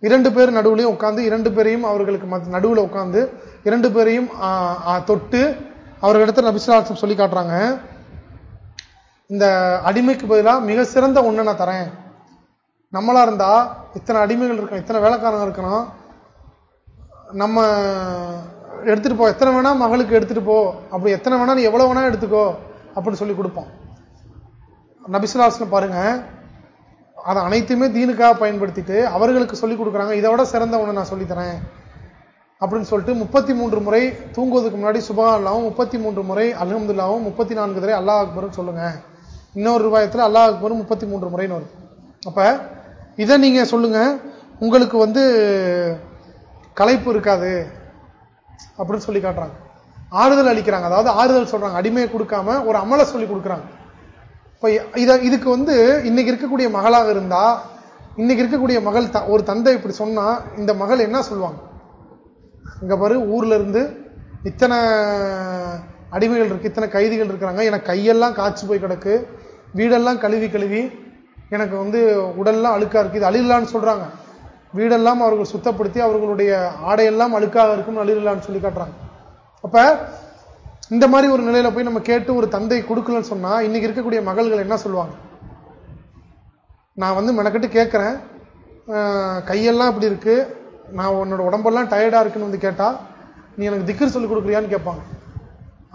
இரண்டு பேர் நடுவுலையும் உட்காந்து இரண்டு பேரையும் அவர்களுக்கு நடுவில் உட்காந்து இரண்டு பேரையும் தொட்டு அவர்களிடத்தில் நபிசுலாசம் சொல்லி காட்டுறாங்க. இந்த அடிமைக்கு பதிலாக மிக சிறந்த ஒன்று நான் தரேன். நம்மளா இருந்தா இத்தனை அடிமைகள் இருக்கணும் இத்தனை வேலைக்காரங்க இருக்கணும் நம்ம எடுத்துகிட்டு போ. எத்தனை வேணால் மகளுக்கு எடுத்துகிட்டு போ. அப்படி எத்தனை வேணால் நீ எவ்வளோ வேணால் எடுத்துக்கோ அப்படின்னு சொல்லி கொடுப்போம். நபிசுலாசன் பாருங்கள் அதை அனைத்துமே தீனுக்காக பயன்படுத்திட்டு அவர்களுக்கு சொல்லிக் கொடுக்குறாங்க. இதை விட சிறந்த ஒன்று நான் சொல்லித்தரேன் அப்படின்னு சொல்லிட்டு முப்பத்தி மூன்று முறை தூங்குவதற்கு முன்னாடி சுபகாலாவும் முப்பத்தி மூன்று முறை அலமதுல்லாவும் முப்பத்தி நான்கு தடவை அல்லாஹ் அக்பரும் சொல்லுங்க. இன்னொரு ரூபாயத்தில் அல்லாஹ் அக்பரும் முப்பத்தி மூன்று முறைன்னு வரும். அப்போ இதை நீங்கள் சொல்லுங்கள் உங்களுக்கு வந்து களைப்பு இருக்காது. அப்படின்னு சொல்லி காட்டுறாங்க. ஆறுதல் அளிக்கிறாங்க. அதாவது ஆறுதல் சொல்றாங்க. அடிமையை கொடுக்காம ஒரு அமலை சொல்லி கொடுக்குறாங்க. இப்ப இத இதுக்கு வந்து இன்னைக்கு இருக்கக்கூடிய மகளாக இருந்தா இன்னைக்கு இருக்கக்கூடிய மகள் ஒரு தந்தை இப்படி சொன்னா இந்த மகள் என்ன சொல்லுவாங்க? இங்க பாரு ஊர்ல இருந்து இத்தனை அடிமைகள் இருக்கு இத்தனை கைதிகள் இருக்கிறாங்க. எனக்கு கையெல்லாம் காய்ச்சி போய் கிடக்கு. வீடெல்லாம் கழுவி கழுவி எனக்கு வந்து உடல்லாம் அழுக்கா இருக்கு. இது அழிலான்னு சொல்றாங்க. வீடெல்லாம் அவர்கள் சுத்தப்படுத்தி அவர்களுடைய ஆடையெல்லாம் அழுக்காக இருக்கும் அழிலான்னு சொல்லி காட்டுறாங்க. அப்ப இந்த மாதிரி ஒரு நிலையில போய் நம்ம கேட்டு ஒரு தந்தை கொடுக்கலன்னு சொன்னா இன்னைக்கு இருக்கக்கூடிய மகள்கள் என்ன சொல்லுவாங்க? நான் வந்து மெனக்கட்டு கேட்கிறேன் கையெல்லாம் இப்படி இருக்கு. நான் உன்னோட உடம்பெல்லாம் டயர்டா இருக்குன்னு வந்து கேட்டா நீ எனக்கு திக்கர் சொல்லி கொடுக்குறியான்னு கேட்பாங்க.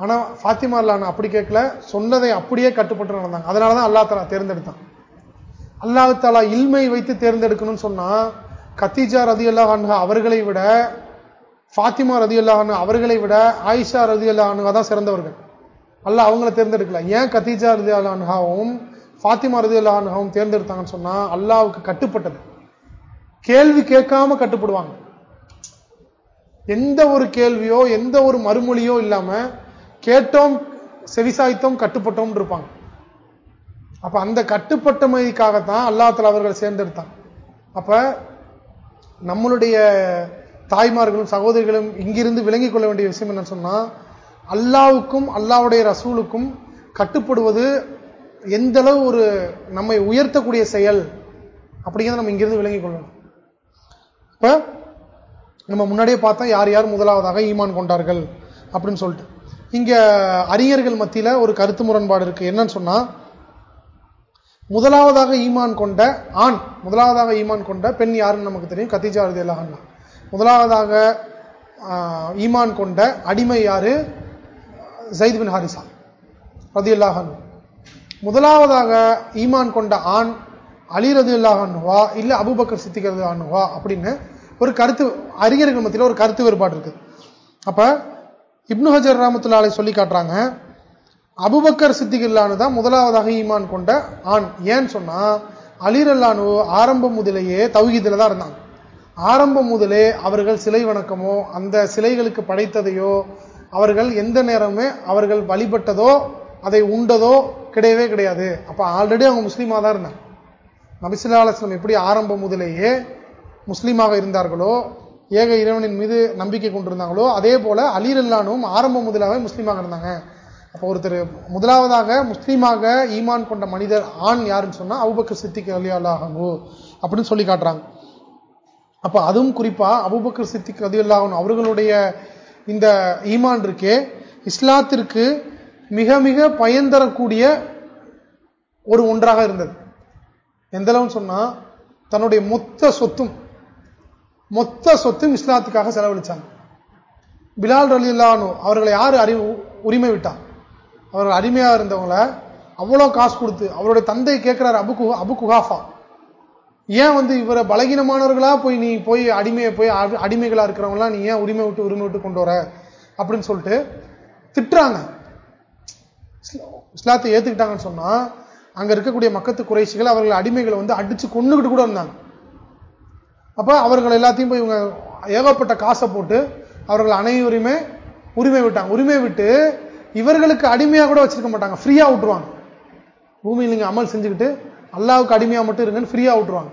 ஆனா ஃபாத்திமா நான் அப்படி கேட்கல சொன்னதை அப்படியே கட்டுப்பட்டு நடந்தாங்க அதனாலதான் அல்லா தலா தேர்ந்தெடுத்தான். அல்லாஹ் தாலா இல்மை வைத்து தேர்ந்தெடுக்கணும்னு சொன்னா கத்தீஜா ரதி அல்லாஹ் அவர்களை விட ஃபாத்திமா ரதி அல்லாஹானு அவர்களை விட ஆயிஷா ரதி அல்லாஹானுகா தான் சிறந்தவர்கள். அல்ல அவங்கள தேர்ந்தெடுக்கல. ஏன் கத்தீஜா ரதி அல்லாஹாவும் ஃபாத்திமா ரதி அல்லாஹாவும் தேர்ந்தெடுத்தாங்கன்னு சொன்னா அல்லாவுக்கு கட்டுப்பட்டது. கேள்வி கேட்காம கட்டுப்படுவாங்க. எந்த ஒரு கேள்வியோ எந்த ஒரு மறுமொழியோ இல்லாம கேட்டோம் செவிசாய்த்தோம் கட்டுப்பட்டோம் இருப்பாங்க. அப்ப அந்த கட்டுப்பட்டமைக்காகத்தான் அல்லாத்துல அவர்கள் சேர்ந்தெடுத்தாங்க அப்ப நம்மளுடைய தாய்மார்களும் சகோதரிகளும் இங்கிருந்து விளங்கிக் கொள்ள வேண்டிய விஷயம் என்ன சொன்னா அல்லாவுக்கும் அல்லாவுடைய ரசூலுக்கும் கட்டுப்படுவது எந்த அளவு ஒரு நம்மை உயர்த்தக்கூடிய செயல் அப்படிங்கிறத நம்ம இங்கிருந்து விளங்கிக் கொள்ளணும். இப்ப நம்ம முன்னாடியே பார்த்தா யார் யார் முதலாவதாக ஈமான் கொண்டார்கள் அப்படின்னு சொல்லிட்டு. இங்க அறிஞர்கள் மத்தியில ஒரு கருத்து முரண்பாடு இருக்கு. என்னன்னு சொன்னா முதலாவதாக ஈமான் கொண்ட ஆண் முதலாவதாக ஈமான் கொண்ட பெண் யாருன்னு நமக்கு தெரியும்? கத்திஜா அருதி முதலாவதாக ஈமான் கொண்ட அடிமை யாரு? ஜெயித் பின் ஹாரிசா ரதி அல்லாஹன் முதலாவதாக ஈமான் கொண்ட ஆண் அலி ரதி அல்லாஹன்வா இல்ல அபுபக்கர் சித்திக்கிறது ஆணுவா அப்படின்னு ஒரு கருத்து அறிஞர்கள் மத்தியில் ஒரு கருத்து வேறுபாடு இருக்குது. அப்ப இப்னு ஹஜர் ராமத்துல்லாலை சொல்லி காட்டுறாங்க அபுபக்கர் சித்திகில்லானு தான் முதலாவதாக ஈமான் கொண்ட ஆண். ஏன்னு சொன்னா அலிரல்லானு ஆரம்பம் முதலேயே தௌஹீதுல தான் இருந்தாங்க. ஆரம்பம் முதலே அவர்கள் சிலை வணக்கமோ அந்த சிலைகளுக்கு படைத்ததையோ அவர்கள் எந்த நேரமே அவர்கள் வழிபட்டதோ அதை உண்டதோ கிடையவே கிடையாது. அப்ப ஆல்ரெடி அவங்க முஸ்லீமா தான் இருந்தாங்க. நபிசுல்லா அலுவலம் எப்படி ஆரம்பம் முதலேயே முஸ்லீமாக இருந்தார்களோ ஏக இறைவனின் மீது நம்பிக்கை கொண்டிருந்தாங்களோ அதே போல அலீர் அல்லானும் ஆரம்பம் முதலாகவே முஸ்லீமாக இருந்தாங்க. அப்போ ஒருத்தர் முதலாவதாக முஸ்லீமாக ஈமான் கொண்ட மனிதர் ஆண் யாருன்னு சொன்னா அவுபக்கர் சித்திக்கு அலி அப்படின்னு சொல்லி காட்டுறாங்க. அப்ப அதுவும் குறிப்பா அபுபக்கர் சித்திக்கு அலி அவர்களுடைய இந்த ஈமான் இருக்கே இஸ்லாத்திற்கு மிக மிக பயன் தரக்கூடிய ஒரு ஒன்றாக இருந்தது. எந்த அளவுன்னு சொன்னா தன்னுடைய மொத்த சொத்தும் மொத்த சொத்தும் இஸ்லாத்துக்காக செலவழிச்சாங்க. பிலால் ரலி இல்லானோ அவர்களை யாரு அறிவு உரிமை விட்டார் அவர் அடிமையா இருந்தவங்கள அவ்வளோ காசு கொடுத்து அவருடைய தந்தை கேட்கிறார் அபுகு அபு குஹாஃபா. ஏன் வந்து இவரை பலகீனமானவர்களா போய் நீ போய் அடிமையை போய் அடிமைகளா இருக்கிறவங்களாம் நீ ஏன் உரிமை விட்டு உரிமை விட்டு கொண்டு வர? அப்படின்னு சொல்லிட்டு திட்டுறாங்க. இஸ்லாத்தை ஏத்துக்கிட்டாங்கன்னு சொன்னா அங்க இருக்கக்கூடிய மக்கத்து குறைசிகள் அவர்கள் அடிமைகளை வந்து அடிச்சு கொண்டுகிட்டு கூட இருந்தாங்க. அப்ப அவர்கள் எல்லாத்தையும் போய் இவங்க ஏகப்பட்ட காசை போட்டு அவர்கள் அனைவருமே உரிமை விட்டாங்க. உரிமை விட்டு இவர்களுக்கு அடிமையா கூட வச்சிருக்க மாட்டாங்க. ஃப்ரீயா விட்டுருவாங்க. பூமியில் நீங்க அமல் செஞ்சுக்கிட்டு அல்லாவுக்கு அடிமையா மட்டும் இருங்கன்னு ஃப்ரீயா விட்டுருவாங்க.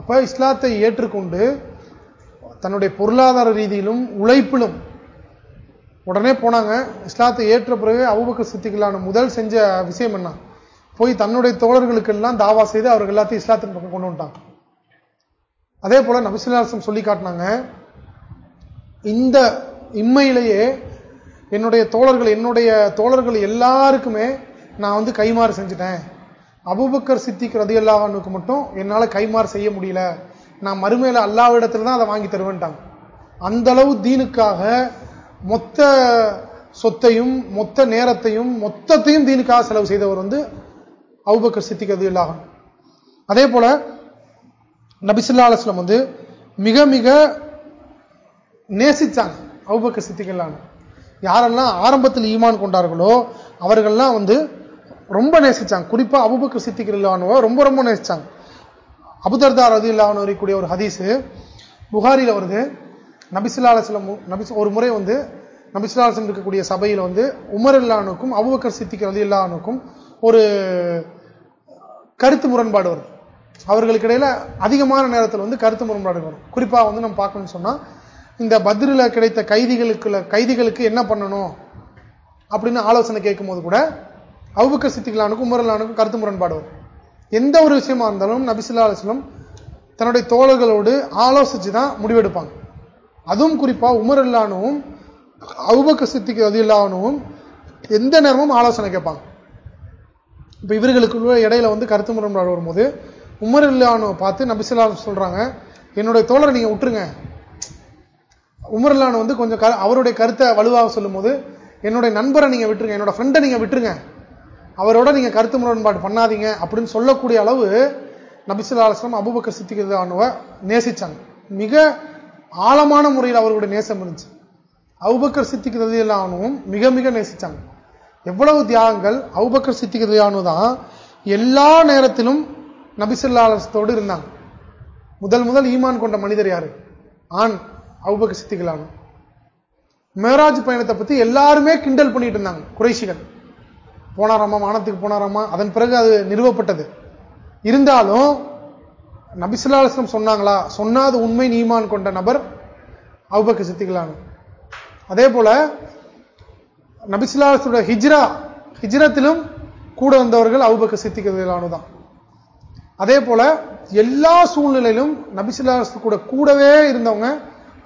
அப்ப இஸ்லாத்தை ஏற்றுக்கொண்டு தன்னுடைய பொருளாதார ரீதியிலும் உழைப்பிலும் உடனே போனாங்க. இஸ்லாத்தை ஏற்ற பிறகு அவுபக்க சித்திகளான முதல் செஞ்ச விஷயம் என்ன? போய் தன்னுடைய தோழர்களுக்கு எல்லாம் தாவா செய்து அவர்கள் எல்லாத்தையும் இஸ்லாத்தின் பக்கம் கொண்டு வந்துட்டாங்க. அதே போல நபிசுல்லாசம் சொல்லி காட்டினாங்க இந்த இம்மையிலேயே என்னுடைய தோழர்கள் என்னுடைய தோழர்கள் எல்லாருக்குமே நான் வந்து கைமாறு செஞ்சுட்டேன். அபுபக்கர் சித்திக் ரதி அல்லாஹனுக்கு மட்டும் என்னால கைமாறு செய்ய முடியல. நான் மறுமையில அல்லாவிடத்துல தான் அதை வாங்கி தருவேன்ட்டாங்க அந்த அளவு தீனுக்காக மொத்த சொத்தையும் மொத்த நேரத்தையும் மொத்தத்தையும் தீனுக்காக செலவு செய்தவர் வந்து அவுபக்கர் சித்திக் ரதி அல்லாஹன் அதே போல நபிசுல்லா அலுவலம் வந்து மிக மிக நேசிச்சாங்க அவுபக்கர் சித்திகளான யாரெல்லாம் ஆரம்பத்தில் ஈமான் கொண்டார்களோ அவர்கள்லாம் வந்து ரொம்ப நேசிச்சாங்க. குறிப்பா அபுபக்க சித்திகளானவ ரொம்ப ரொம்ப நேசிச்சாங்க. அபுதர்தார் ரதி இல்லாமல் வரக்கூடிய ஒரு ஹதீஸு புகாரியில் வருது. நபிசுல்லா அலுவலம் நபிஸ் ஒரு முறை வந்து நபிசுல்லா இருக்கக்கூடிய சபையில் வந்து உமர் இல்லானுக்கும் அபுபக்கர் சித்திக்கு ரதி இல்லானுக்கும் ஒரு கருத்து முரண்பாடு வருது. அவர்களுக்கு இடையில அதிகமான நேரத்தில் வந்து கருத்து முரண்பாடு வரும். குறிப்பா வந்து நம்ம பார்க்கணும்னு சொன்னா இந்த பத்ரில கிடைத்த கைதிகளுக்கு கைதிகளுக்கு என்ன பண்ணணும்? அப்படின்னு ஆலோசனை கேட்கும் போது கூட அவுபக்க சித்திகளானுக்கும் உமரலானுக்கும் கருத்து முரண்பாடு வரும். எந்த ஒரு விஷயமா இருந்தாலும் நபிசுல்லா அலிஸ்லம் தன்னுடைய தோழர்களோடு ஆலோசிச்சு தான் முடிவெடுப்பாங்க. அதுவும் குறிப்பா உமர் இல்லானும் அவுபக்க சித்திக்கு அதில்லானும் எந்த நேரமும் ஆலோசனை கேட்பாங்க. இப்ப இவர்களுக்குள்ள இடையில வந்து கருத்து முரண்பாடு வரும்போது உமர் இல்லானோ பார்த்து நபிசுல்லா சொல்றாங்க என்னுடைய தோழரை நீங்க விட்டுருங்க உமர்லான் வந்து கொஞ்சம் அவருடைய கருத்தை வலுவாக சொல்லும் போது என்னுடைய நண்பரை நீங்க விட்டுருங்க என்னோட ஃப்ரெண்டை நீங்க விட்டுருங்க. அவரோட நீங்க கருத்து முரண்பாடு பண்ணாதீங்க அப்படின்னு சொல்லக்கூடிய அளவு நபிசுல்லாஸ்லாம் அபுபக்கர் சித்திக்கிறதானுவ நேசிச்சாங்க. மிக ஆழமான முறையில் அவர்களுடைய நேசம் இருந்துச்சு. அவுபக்கர் சித்திக்கிறதையானும் மிக மிக நேசிச்சாங்க. எவ்வளவு தியாகங்கள் அவுபக்கர் சித்திக்கிறது தான் எல்லா நேரத்திலும் நபிசுல்லாலத்தோடு இருந்தாங்க. முதல் முதல் ஈமான் கொண்ட மனிதர் யாரு? ஆண். அவுபக சித்திகளான மேராஜ் பயணத்தை பத்தி எல்லாருமே கிண்டல் பண்ணிட்டு இருந்தாங்க குறைசிகள் போனாராமா வானத்துக்கு போனாராமா அதன் பிறகு அது நிறுவப்பட்டது. இருந்தாலும் நபிசுல்லாஸ்லம் சொன்னாங்களா சொன்னாது உண்மை நீமான் கொண்ட நபர் அவுபக்க சித்திகளான அதே போல நபிசுல்லாஸ்லோட ஹிஜ்ரா ஹிஜ்ரத்திலும் கூட வந்தவர்கள் அவுபக்க சித்திகளானதான் அதே போல எல்லா சூழ்நிலையிலும் நபிசுல்லாஸ் கூட கூடவே இருந்தவங்க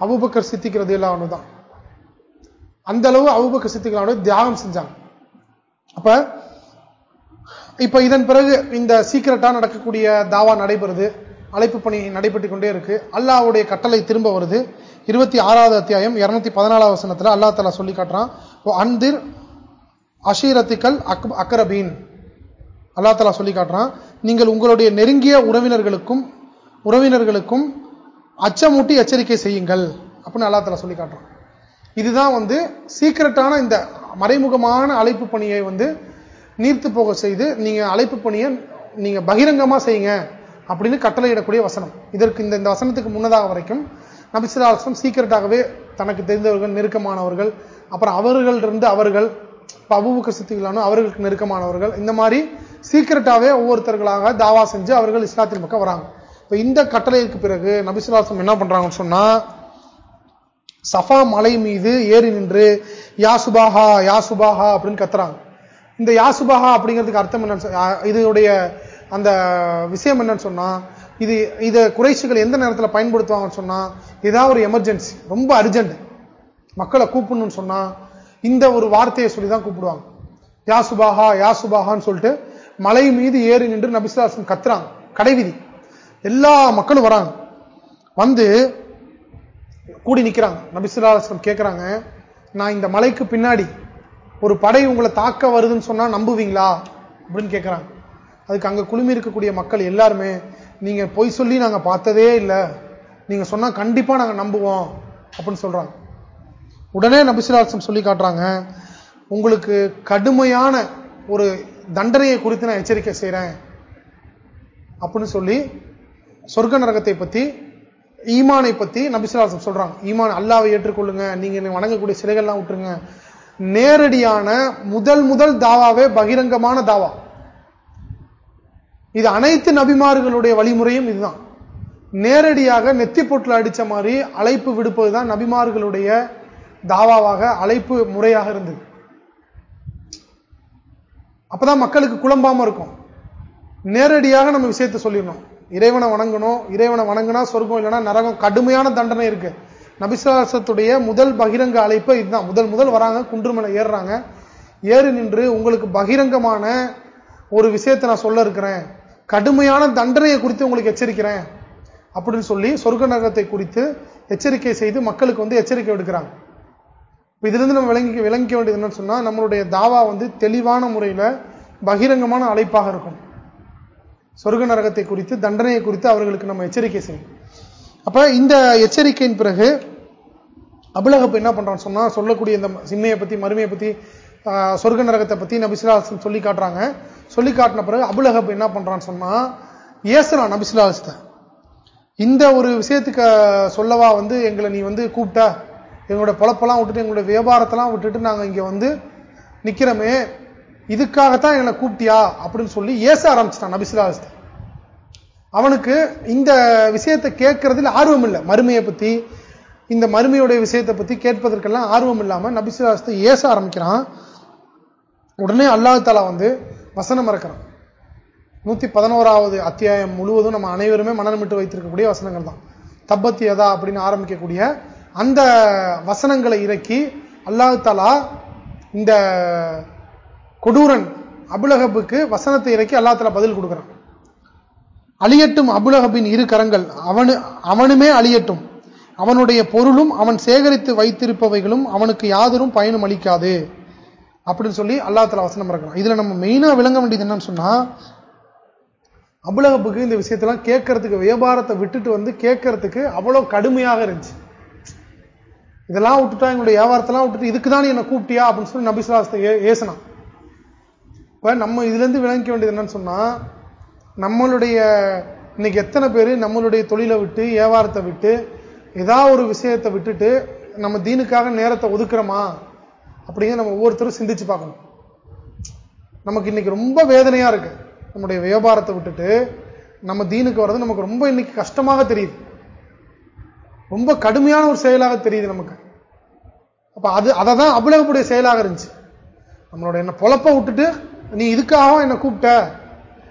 அவுபக்கர் சித்திக்கிறது எல்லாம் தான். அந்த அளவு அபுபக்கர் சித்திகளான தியாகம் செஞ்சாங்க. அப்ப இப்ப இதன் பிறகு இந்த சீக்கிரட்டா நடக்கக்கூடிய தாவா நடைபெறுது. அழைப்பு பணி நடைபெற்று கொண்டே இருக்கு. அல்லாவுடைய கட்டளை திரும்ப வருது. இருபத்தி ஆறாவது அத்தியாயம் இருநூத்தி பதினாலாவது வசனத்துல அல்லா தலா சொல்லி காட்டுறான். அந்திர் அஷீரத்துக்கள் அக் அக்கரபீன் அல்லா தலா சொல்லி காட்டுறான். நீங்கள் உங்களுடைய நெருங்கிய உறவினர்களுக்கும் உறவினர்களுக்கும் அச்சமூட்டி எச்சரிக்கை செய்யுங்கள் அப்படின்னு அல்லா சொல்லி காட்டுறான். இதுதான் வந்து சீக்கிரட்டான இந்த மறைமுகமான அழைப்பு பணியை வந்து நீர்த்து போக செய்து நீங்க அழைப்பு பணியை நீங்க பகிரங்கமா செய்யுங்க அப்படின்னு கட்டளையிடக்கூடிய வசனம். இதற்கு இந்த இந்த வசனத்துக்கு முன்னதாக வரைக்கும் நபிசிலாசனம் சீக்கிரட்டாகவே தனக்கு தெரிந்தவர்கள் நெருக்கமானவர்கள் அப்புறம் அவர்கள் இருந்து அவர்கள் அபுபக்க சித்திகளான அவர்களுக்கு நெருக்கமானவர்கள் இந்த மாதிரி சீக்கிரட்டாவே ஒவ்வொருத்தர்களாக தாவா செஞ்சு அவர்கள் இஸ்லாத்தின் பக்கம் வராங்க. இப்ப இந்த கட்டளைக்கு பிறகு நபிசுலாசம் என்ன பண்றாங்கன்னு சொன்னா சஃபா மலை மீது ஏறி நின்று யாசுபாஹா யாசுபாஹா அப்படின்னு கத்துறாங்க. இந்த யாசுபாஹா அப்படிங்கிறதுக்கு அர்த்தம் என்னன்னு இதனுடைய அந்த விஷயம் என்னன்னு சொன்னா இது இதை குறைச்சிகள் எந்த நேரத்தில் பயன்படுத்துவாங்கன்னு சொன்னா ஏதாவது ஒரு எமர்ஜென்சி ரொம்ப அர்ஜென்ட் மக்களை கூப்பிடணும்னு சொன்னா இந்த ஒரு வார்த்தையை சொல்லி தான் கூப்பிடுவாங்க யாசுபாஹா யாசுபாஹான்னு சொல்லிட்டு மலை மீது ஏறி நின்று நபிசுலாசன் கத்துறாங்க. கடைவிதி. எல்லா மக்களும் வராங்க. வந்து கூடி நிற்கிறாங்க நபிசுலாசன் கேட்கிறாங்க நான் இந்த மலைக்கு பின்னாடி ஒரு படை உங்களை தாக்க வருதுன்னு சொன்னா நம்புவீங்களா? அப்படின்னு கேட்கிறாங்க அதுக்கு அங்க குழுமி இருக்கக்கூடிய மக்கள் எல்லாருமே நீங்க பொய் சொல்லி நாங்க பார்த்ததே இல்லை. நீங்க சொன்னா கண்டிப்பா நாங்க நம்புவோம். அப்படின்னு சொல்றாங்க. உடனே நபிசுலாசம் சொல்லி காட்டுறாங்க உங்களுக்கு கடுமையான ஒரு தண்டனையை குறித்து நான் எச்சரிக்கை செய்யறேன் அப்படின்னு சொல்லி சொர்க்க நரகத்தை பத்தி ஈமானை பத்தி நபிசுலாசம் சொல்றாங்க. ஈமான் அல்லாவை ஏற்றுக்கொள்ளுங்க. நீங்க வணங்கக்கூடிய சிலைகள்லாம் விட்டுருங்க. நேரடியான முதல் முதல் தாவாவே பகிரங்கமான தாவா. இது அனைத்து நபிமார்களுடைய வழிமுறையும் இதுதான். நேரடியாக நெத்தி பொட்டில் அடிச்ச மாதிரி அழைப்பு விடுப்பதுதான் நபிமார்களுடைய தாவாவாக அழைப்பு முறையாக இருந்தது. அப்பதான் மக்களுக்கு குழம்பாம இருக்கும். நேரடியாக நம்ம விஷயத்தை சொல்லிடணும். இறைவனை வணங்கணும் இறைவனை வணங்கினா சொர்க்கம் இல்லைன்னா நரகம். கடுமையான தண்டனை இருக்கு. நபிசாசத்துடைய முதல் பகிரங்க அழைப்பு இதுதான். முதல் முதல் வராங்க குன்றுமலை ஏறுறாங்க. ஏறி நின்று உங்களுக்கு பகிரங்கமான ஒரு விஷயத்தை நான் சொல்ல இருக்கிறேன். கடுமையான தண்டனையை குறித்து உங்களுக்கு எச்சரிக்கிறேன் அப்படின்னு சொல்லி சொர்க்க நரகத்தை குறித்து எச்சரிக்கை செய்து மக்களுக்கு வந்து எச்சரிக்கை எடுக்கிறாங்க இதிலிருந்து நம்ம விளங்கி விளங்கிக்க வேண்டியது என்னன்னு சொன்னா நம்மளுடைய தாவா வந்து தெளிவான முறையில பகிரங்கமான அழைப்பாக இருக்கும். சொர்க்க நரகத்தை குறித்து தண்டனையை குறித்து அவர்களுக்கு நம்ம எச்சரிக்கை செய்யும் அப்ப இந்த எச்சரிக்கையின் பிறகு அபுலகப் என்ன பண்றான்னு சொன்னா சொல்லக்கூடிய இந்த சிம்மையை பத்தி மருமையை பத்தி சொர்க்க நரகத்தை பத்தி நபிசுலாசன் சொல்லி காட்டுறாங்க. சொல்லி காட்டின பிறகு அபுலகப் என்ன பண்றான்னு சொன்னா ஏசுறான் நபிசுலாசத்தை இந்த ஒரு விஷயத்துக்கு சொல்லவா வந்து எங்களை நீ வந்து கூப்பிட்ட. எங்களோட பொழப்பெல்லாம் விட்டுட்டு எங்களுடைய வியாபாரத்தெல்லாம் விட்டுட்டு நாங்க இங்க வந்து நிற்கிறோமே இதுக்காகத்தான் என்னை கூப்பிட்டியா? அப்படின்னு சொல்லி ஏச ஆரம்பிச்சிட்டான் நபிசுலாசத்தை அவனுக்கு இந்த விஷயத்தை கேட்கறதில் ஆர்வம் இல்லை. மறுமையை பத்தி இந்த மறுமையுடைய விஷயத்தை பத்தி கேட்பதற்கெல்லாம் ஆர்வம் இல்லாம நபிசுலாசத்தை ஏச ஆரம்பிக்கிறான். உடனே அல்லாஹாலா வந்து வசனம் மறக்கிறான். நூத்தி பதினோராவது அத்தியாயம் முழுவதும் நம்ம அனைவருமே மனநமிட்டு வைத்திருக்கக்கூடிய வசனங்கள் தான். தப்பத்தி எதா அப்படின்னு ஆரம்பிக்கக்கூடிய அந்த வசனங்களை இறக்கி அல்லாஹாலா இந்த கொடூரன் அபுலகபுக்கு வசனத்தை இறக்கி அல்லாத்துல பதில் கொடுக்கிறான். அழியட்டும் அபுலகபின் இரு கரங்கள். அவனு அவனுமே அழியட்டும். அவனுடைய பொருளும் அவன் சேகரித்து வைத்திருப்பவைகளும் அவனுக்கு யாதரும் பயனும் அளிக்காது. அப்படின்னு சொல்லி அல்லாத்துல வசனம் இருக்கிறான் இதுல நம்ம மெயினா விளங்க வேண்டியது என்னன்னு சொன்னா அபுலகப்புக்கு இந்த விஷயத்தெல்லாம் கேட்கறதுக்கு வியாபாரத்தை விட்டுட்டு வந்து கேட்கறதுக்கு அவ்வளவு கடுமையாக இருந்துச்சு. இதெல்லாம் விட்டுட்டா எங்களுடைய வியாபாரத்தெல்லாம் விட்டுட்டு இதுக்கு தான் என்ன கூப்பிட்டியா? அப்படின்னு சொல்லி நபிசுலாசத்தை ஏசனான். இப்போ நம்ம இதுல இருந்து விளங்கிக்க வேண்டியது என்னன்னு சொன்னால் நம்மளுடைய இன்னைக்கு எத்தனை பேர் நம்மளுடைய தொழிலை விட்டு வியாபாரத்தை விட்டு ஏதாவது ஒரு விஷயத்தை விட்டுட்டு நம்ம தீனுக்காக நேரத்தை ஒதுக்குறோமா? அப்படிங்கிற நம்ம ஒவ்வொருத்தரும் சிந்திச்சு பார்க்கணும். நமக்கு இன்னைக்கு ரொம்ப வேதனையா இருக்கு. நம்முடைய வியாபாரத்தை விட்டுட்டு நம்ம தீனுக்கு வர்றது நமக்கு ரொம்ப இன்னைக்கு கஷ்டமாக தெரியுது. ரொம்ப கடுமையான ஒரு செயலாக தெரியுது நமக்கு. அப்ப அது அதை தான் அபுலகப்புடைய செயலாக இருந்துச்சு. நம்மளோட என்ன பொழப்ப விட்டுட்டு நீ இதுக்காக என்ன கூப்பிட்ட?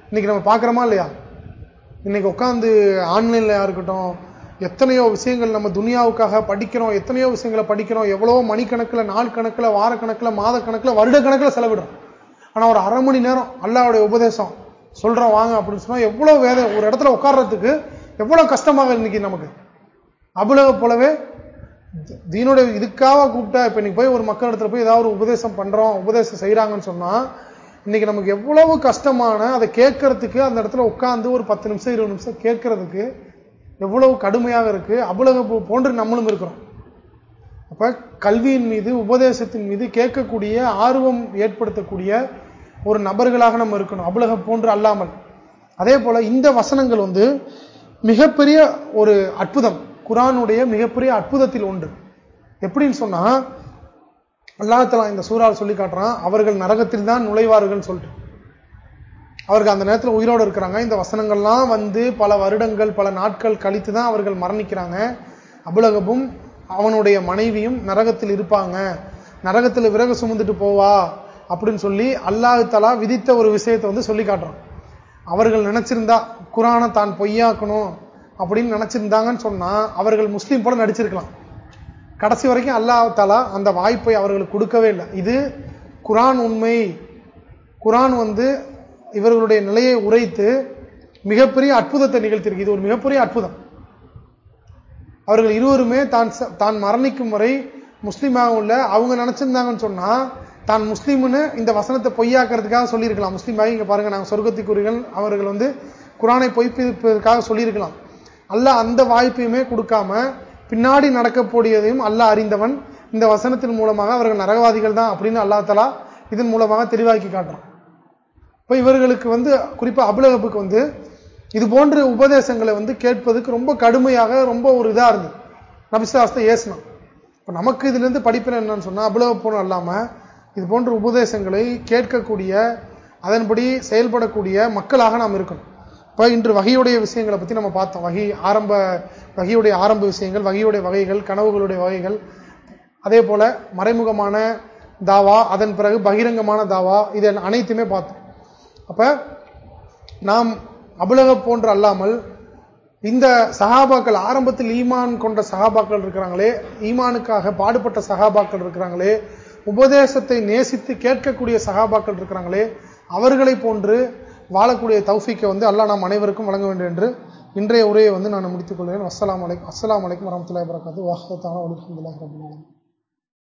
இன்னைக்கு நம்ம பார்க்குறோமா இல்லையா? இன்னைக்கு உட்காந்து ஆன்லைன்ல இருக்கட்டும் எத்தனையோ விஷயங்கள் நம்ம துனியாவுக்காக படிக்கிறோம் எத்தனையோ விஷயங்களை படிக்கிறோம் எவ்வளவோ மணிக்கணக்கில் நாள் கணக்கில் வாரக்கணக்கில் மாதக்கணக்கில் மாத கணக்கில் வருட கணக்கில் செலவிடுறோம். ஆனால் ஒரு அரை மணி நேரம் அல்லாவுடைய உபதேசம் சொல்றோம் வாங்க அப்படின்னு சொன்னால் எவ்வளோ வேதம் ஒரு இடத்துல உட்கார்றதுக்கு எவ்வளோ கஷ்டமாக இன்னைக்கு நமக்கு. அபுலக போலவே தீனுடைய இதுக்காக கூப்பிட்டா இப்போ இன்னைக்கு போய் ஒரு மக்கள் இடத்துல போய் ஏதாவது ஒரு உபதேசம் பண்ணுறோம் உபதேசம் செய்கிறாங்கன்னு சொன்னால் இன்னைக்கு நமக்கு எவ்வளவு கஷ்டமான அதை கேட்கறதுக்கு அந்த இடத்துல உட்கார்ந்து ஒரு பத்து நிமிஷம் இருபது நிமிஷம் கேட்கறதுக்கு எவ்வளவு கடுமையாக இருக்கு அவ்வளவு போன்று நம்மளும் இருக்கிறோம். அப்ப கல்வியின் மீது உபதேசத்தின் மீது கேட்கக்கூடிய ஆர்வம் ஏற்படுத்தக்கூடிய ஒரு நபர்களாக நம்ம இருக்கணும் அவ்வளவு போன்று அல்லாமல். அதே போல இந்த வசனங்கள் வந்து மிகப்பெரிய ஒரு அற்புதம் குரானுடைய மிகப்பெரிய அற்புதத்தில் ஒன்று. எப்படின்னு சொன்னா அல்லாத்தலா இந்த சூறால் சொல்லி காட்டுறான். அவர்கள் நரகத்தில் தான் நுழைவார்கள் சொல்லிட்டு. அவர்கள் அந்த நேரத்தில் உயிரோடு இருக்கிறாங்க. இந்த வசனங்கள்லாம் வந்து பல வருடங்கள் பல நாட்கள் கழித்து தான் அவர்கள் மரணிக்கிறாங்க. அபுலகபும் அவனுடைய மனைவியும் நரகத்தில் இருப்பாங்க. நரகத்தில் விறகு சுமந்துட்டு போவா அப்படின்னு சொல்லி அல்லாஹு தலா விதித்த ஒரு விஷயத்தை வந்து சொல்லி காட்டுறான். அவர்கள் நினைச்சிருந்தா குரானை தான் பொய்யாக்கணும் அப்படின்னு நினைச்சிருந்தாங்கன்னு சொன்னா அவர்கள் முஸ்லீம் போல நடிச்சிருக்கலாம். கடைசி வரைக்கும் அல்லாஹாலா அந்த வாய்ப்பை அவர்களுக்கு கொடுக்கவே இல்லை. இது குரான் உண்மை. குரான் வந்து இவர்களுடைய நிலையை உரைத்து மிகப்பெரிய அற்புதத்தை நிகழ்த்தியிருக்கு. இது ஒரு மிகப்பெரிய அற்புதம். அவர்கள் இருவருமே தான் தான் மரணிக்கும் வரை முஸ்லீமாக உள்ள அவங்க நினைச்சிருந்தாங்கன்னு சொன்னா தான் முஸ்லீம்னு இந்த வசனத்தை பொய்யாக்குறதுக்காக சொல்லியிருக்கலாம். முஸ்லீமாக இங்க பாருங்க நாங்கள் சொர்க்கத்துக்குரியர்கள் அவர்கள் வந்து குரானை பொய்ப்பிப்பதற்காக சொல்லியிருக்கலாம். அல்ல அந்த வாய்ப்பையுமே கொடுக்காம பின்னாடி நடக்கக்கூடியதையும் அல்ல அறிந்தவன். இந்த வசனத்தின் மூலமாக அவர்கள் நரகவாதிகள் தான் அப்படின்னு அல்லா தலா இதன் மூலமாக தெளிவாக்கி காட்டுறான். இப்போ இவர்களுக்கு வந்து குறிப்பாக அபுலகப்புக்கு வந்து இது போன்ற உபதேசங்களை வந்து கேட்பதுக்கு ரொம்ப கடுமையாக ரொம்ப ஒரு இதாக இருந்தது. நபிசாஸ்தை ஏசினான். இப்போ நமக்கு இதுலேருந்து படிப்பில் என்னன்னு சொன்னால் அபுலகப்போனும் அல்லாம இது போன்ற உபதேசங்களை கேட்கக்கூடிய அதன்படி செயல்படக்கூடிய மக்களாக நாம் இருக்கணும். இப்போ இன்று வகையுடைய விஷயங்களை பற்றி நம்ம பார்த்தோம். வகை ஆரம்ப வகையுடைய ஆரம்ப விஷயங்கள் வகையுடைய வகைகள் கனவுகளுடைய வகைகள். அதே போல மறைமுகமான தாவா அதன் பிறகு பகிரங்கமான தாவா இது அனைத்துமே பார்த்தோம். அப்போ நாம் அபுலக போன்று அல்லாமல் இந்த சகாபாக்கள் ஆரம்பத்தில் ஈமான் கொண்ட சகாபாக்கள் இருக்கிறாங்களே ஈமானுக்காக பாடுபட்ட சகாபாக்கள் இருக்கிறாங்களே உபதேசத்தை நேசித்து கேட்கக்கூடிய சகாபாக்கள் இருக்கிறாங்களே அவர்களை போன்று வாழக்கூடிய தௌஃபிக்கை வந்து அல்லா நாம் அனைவருக்கும் வழங்க வேண்டும் என்று இன்றைய உரையை வந்து நான் முடித்துக் கொள்கிறேன். அஸ்லாம் வலைக்கம் அஸ்லாம் வலைக்கம் வரமத்துல வரகாத்து வாஹத்தான வலிஹமதுல்லாஹ் ரபுல்லாலும்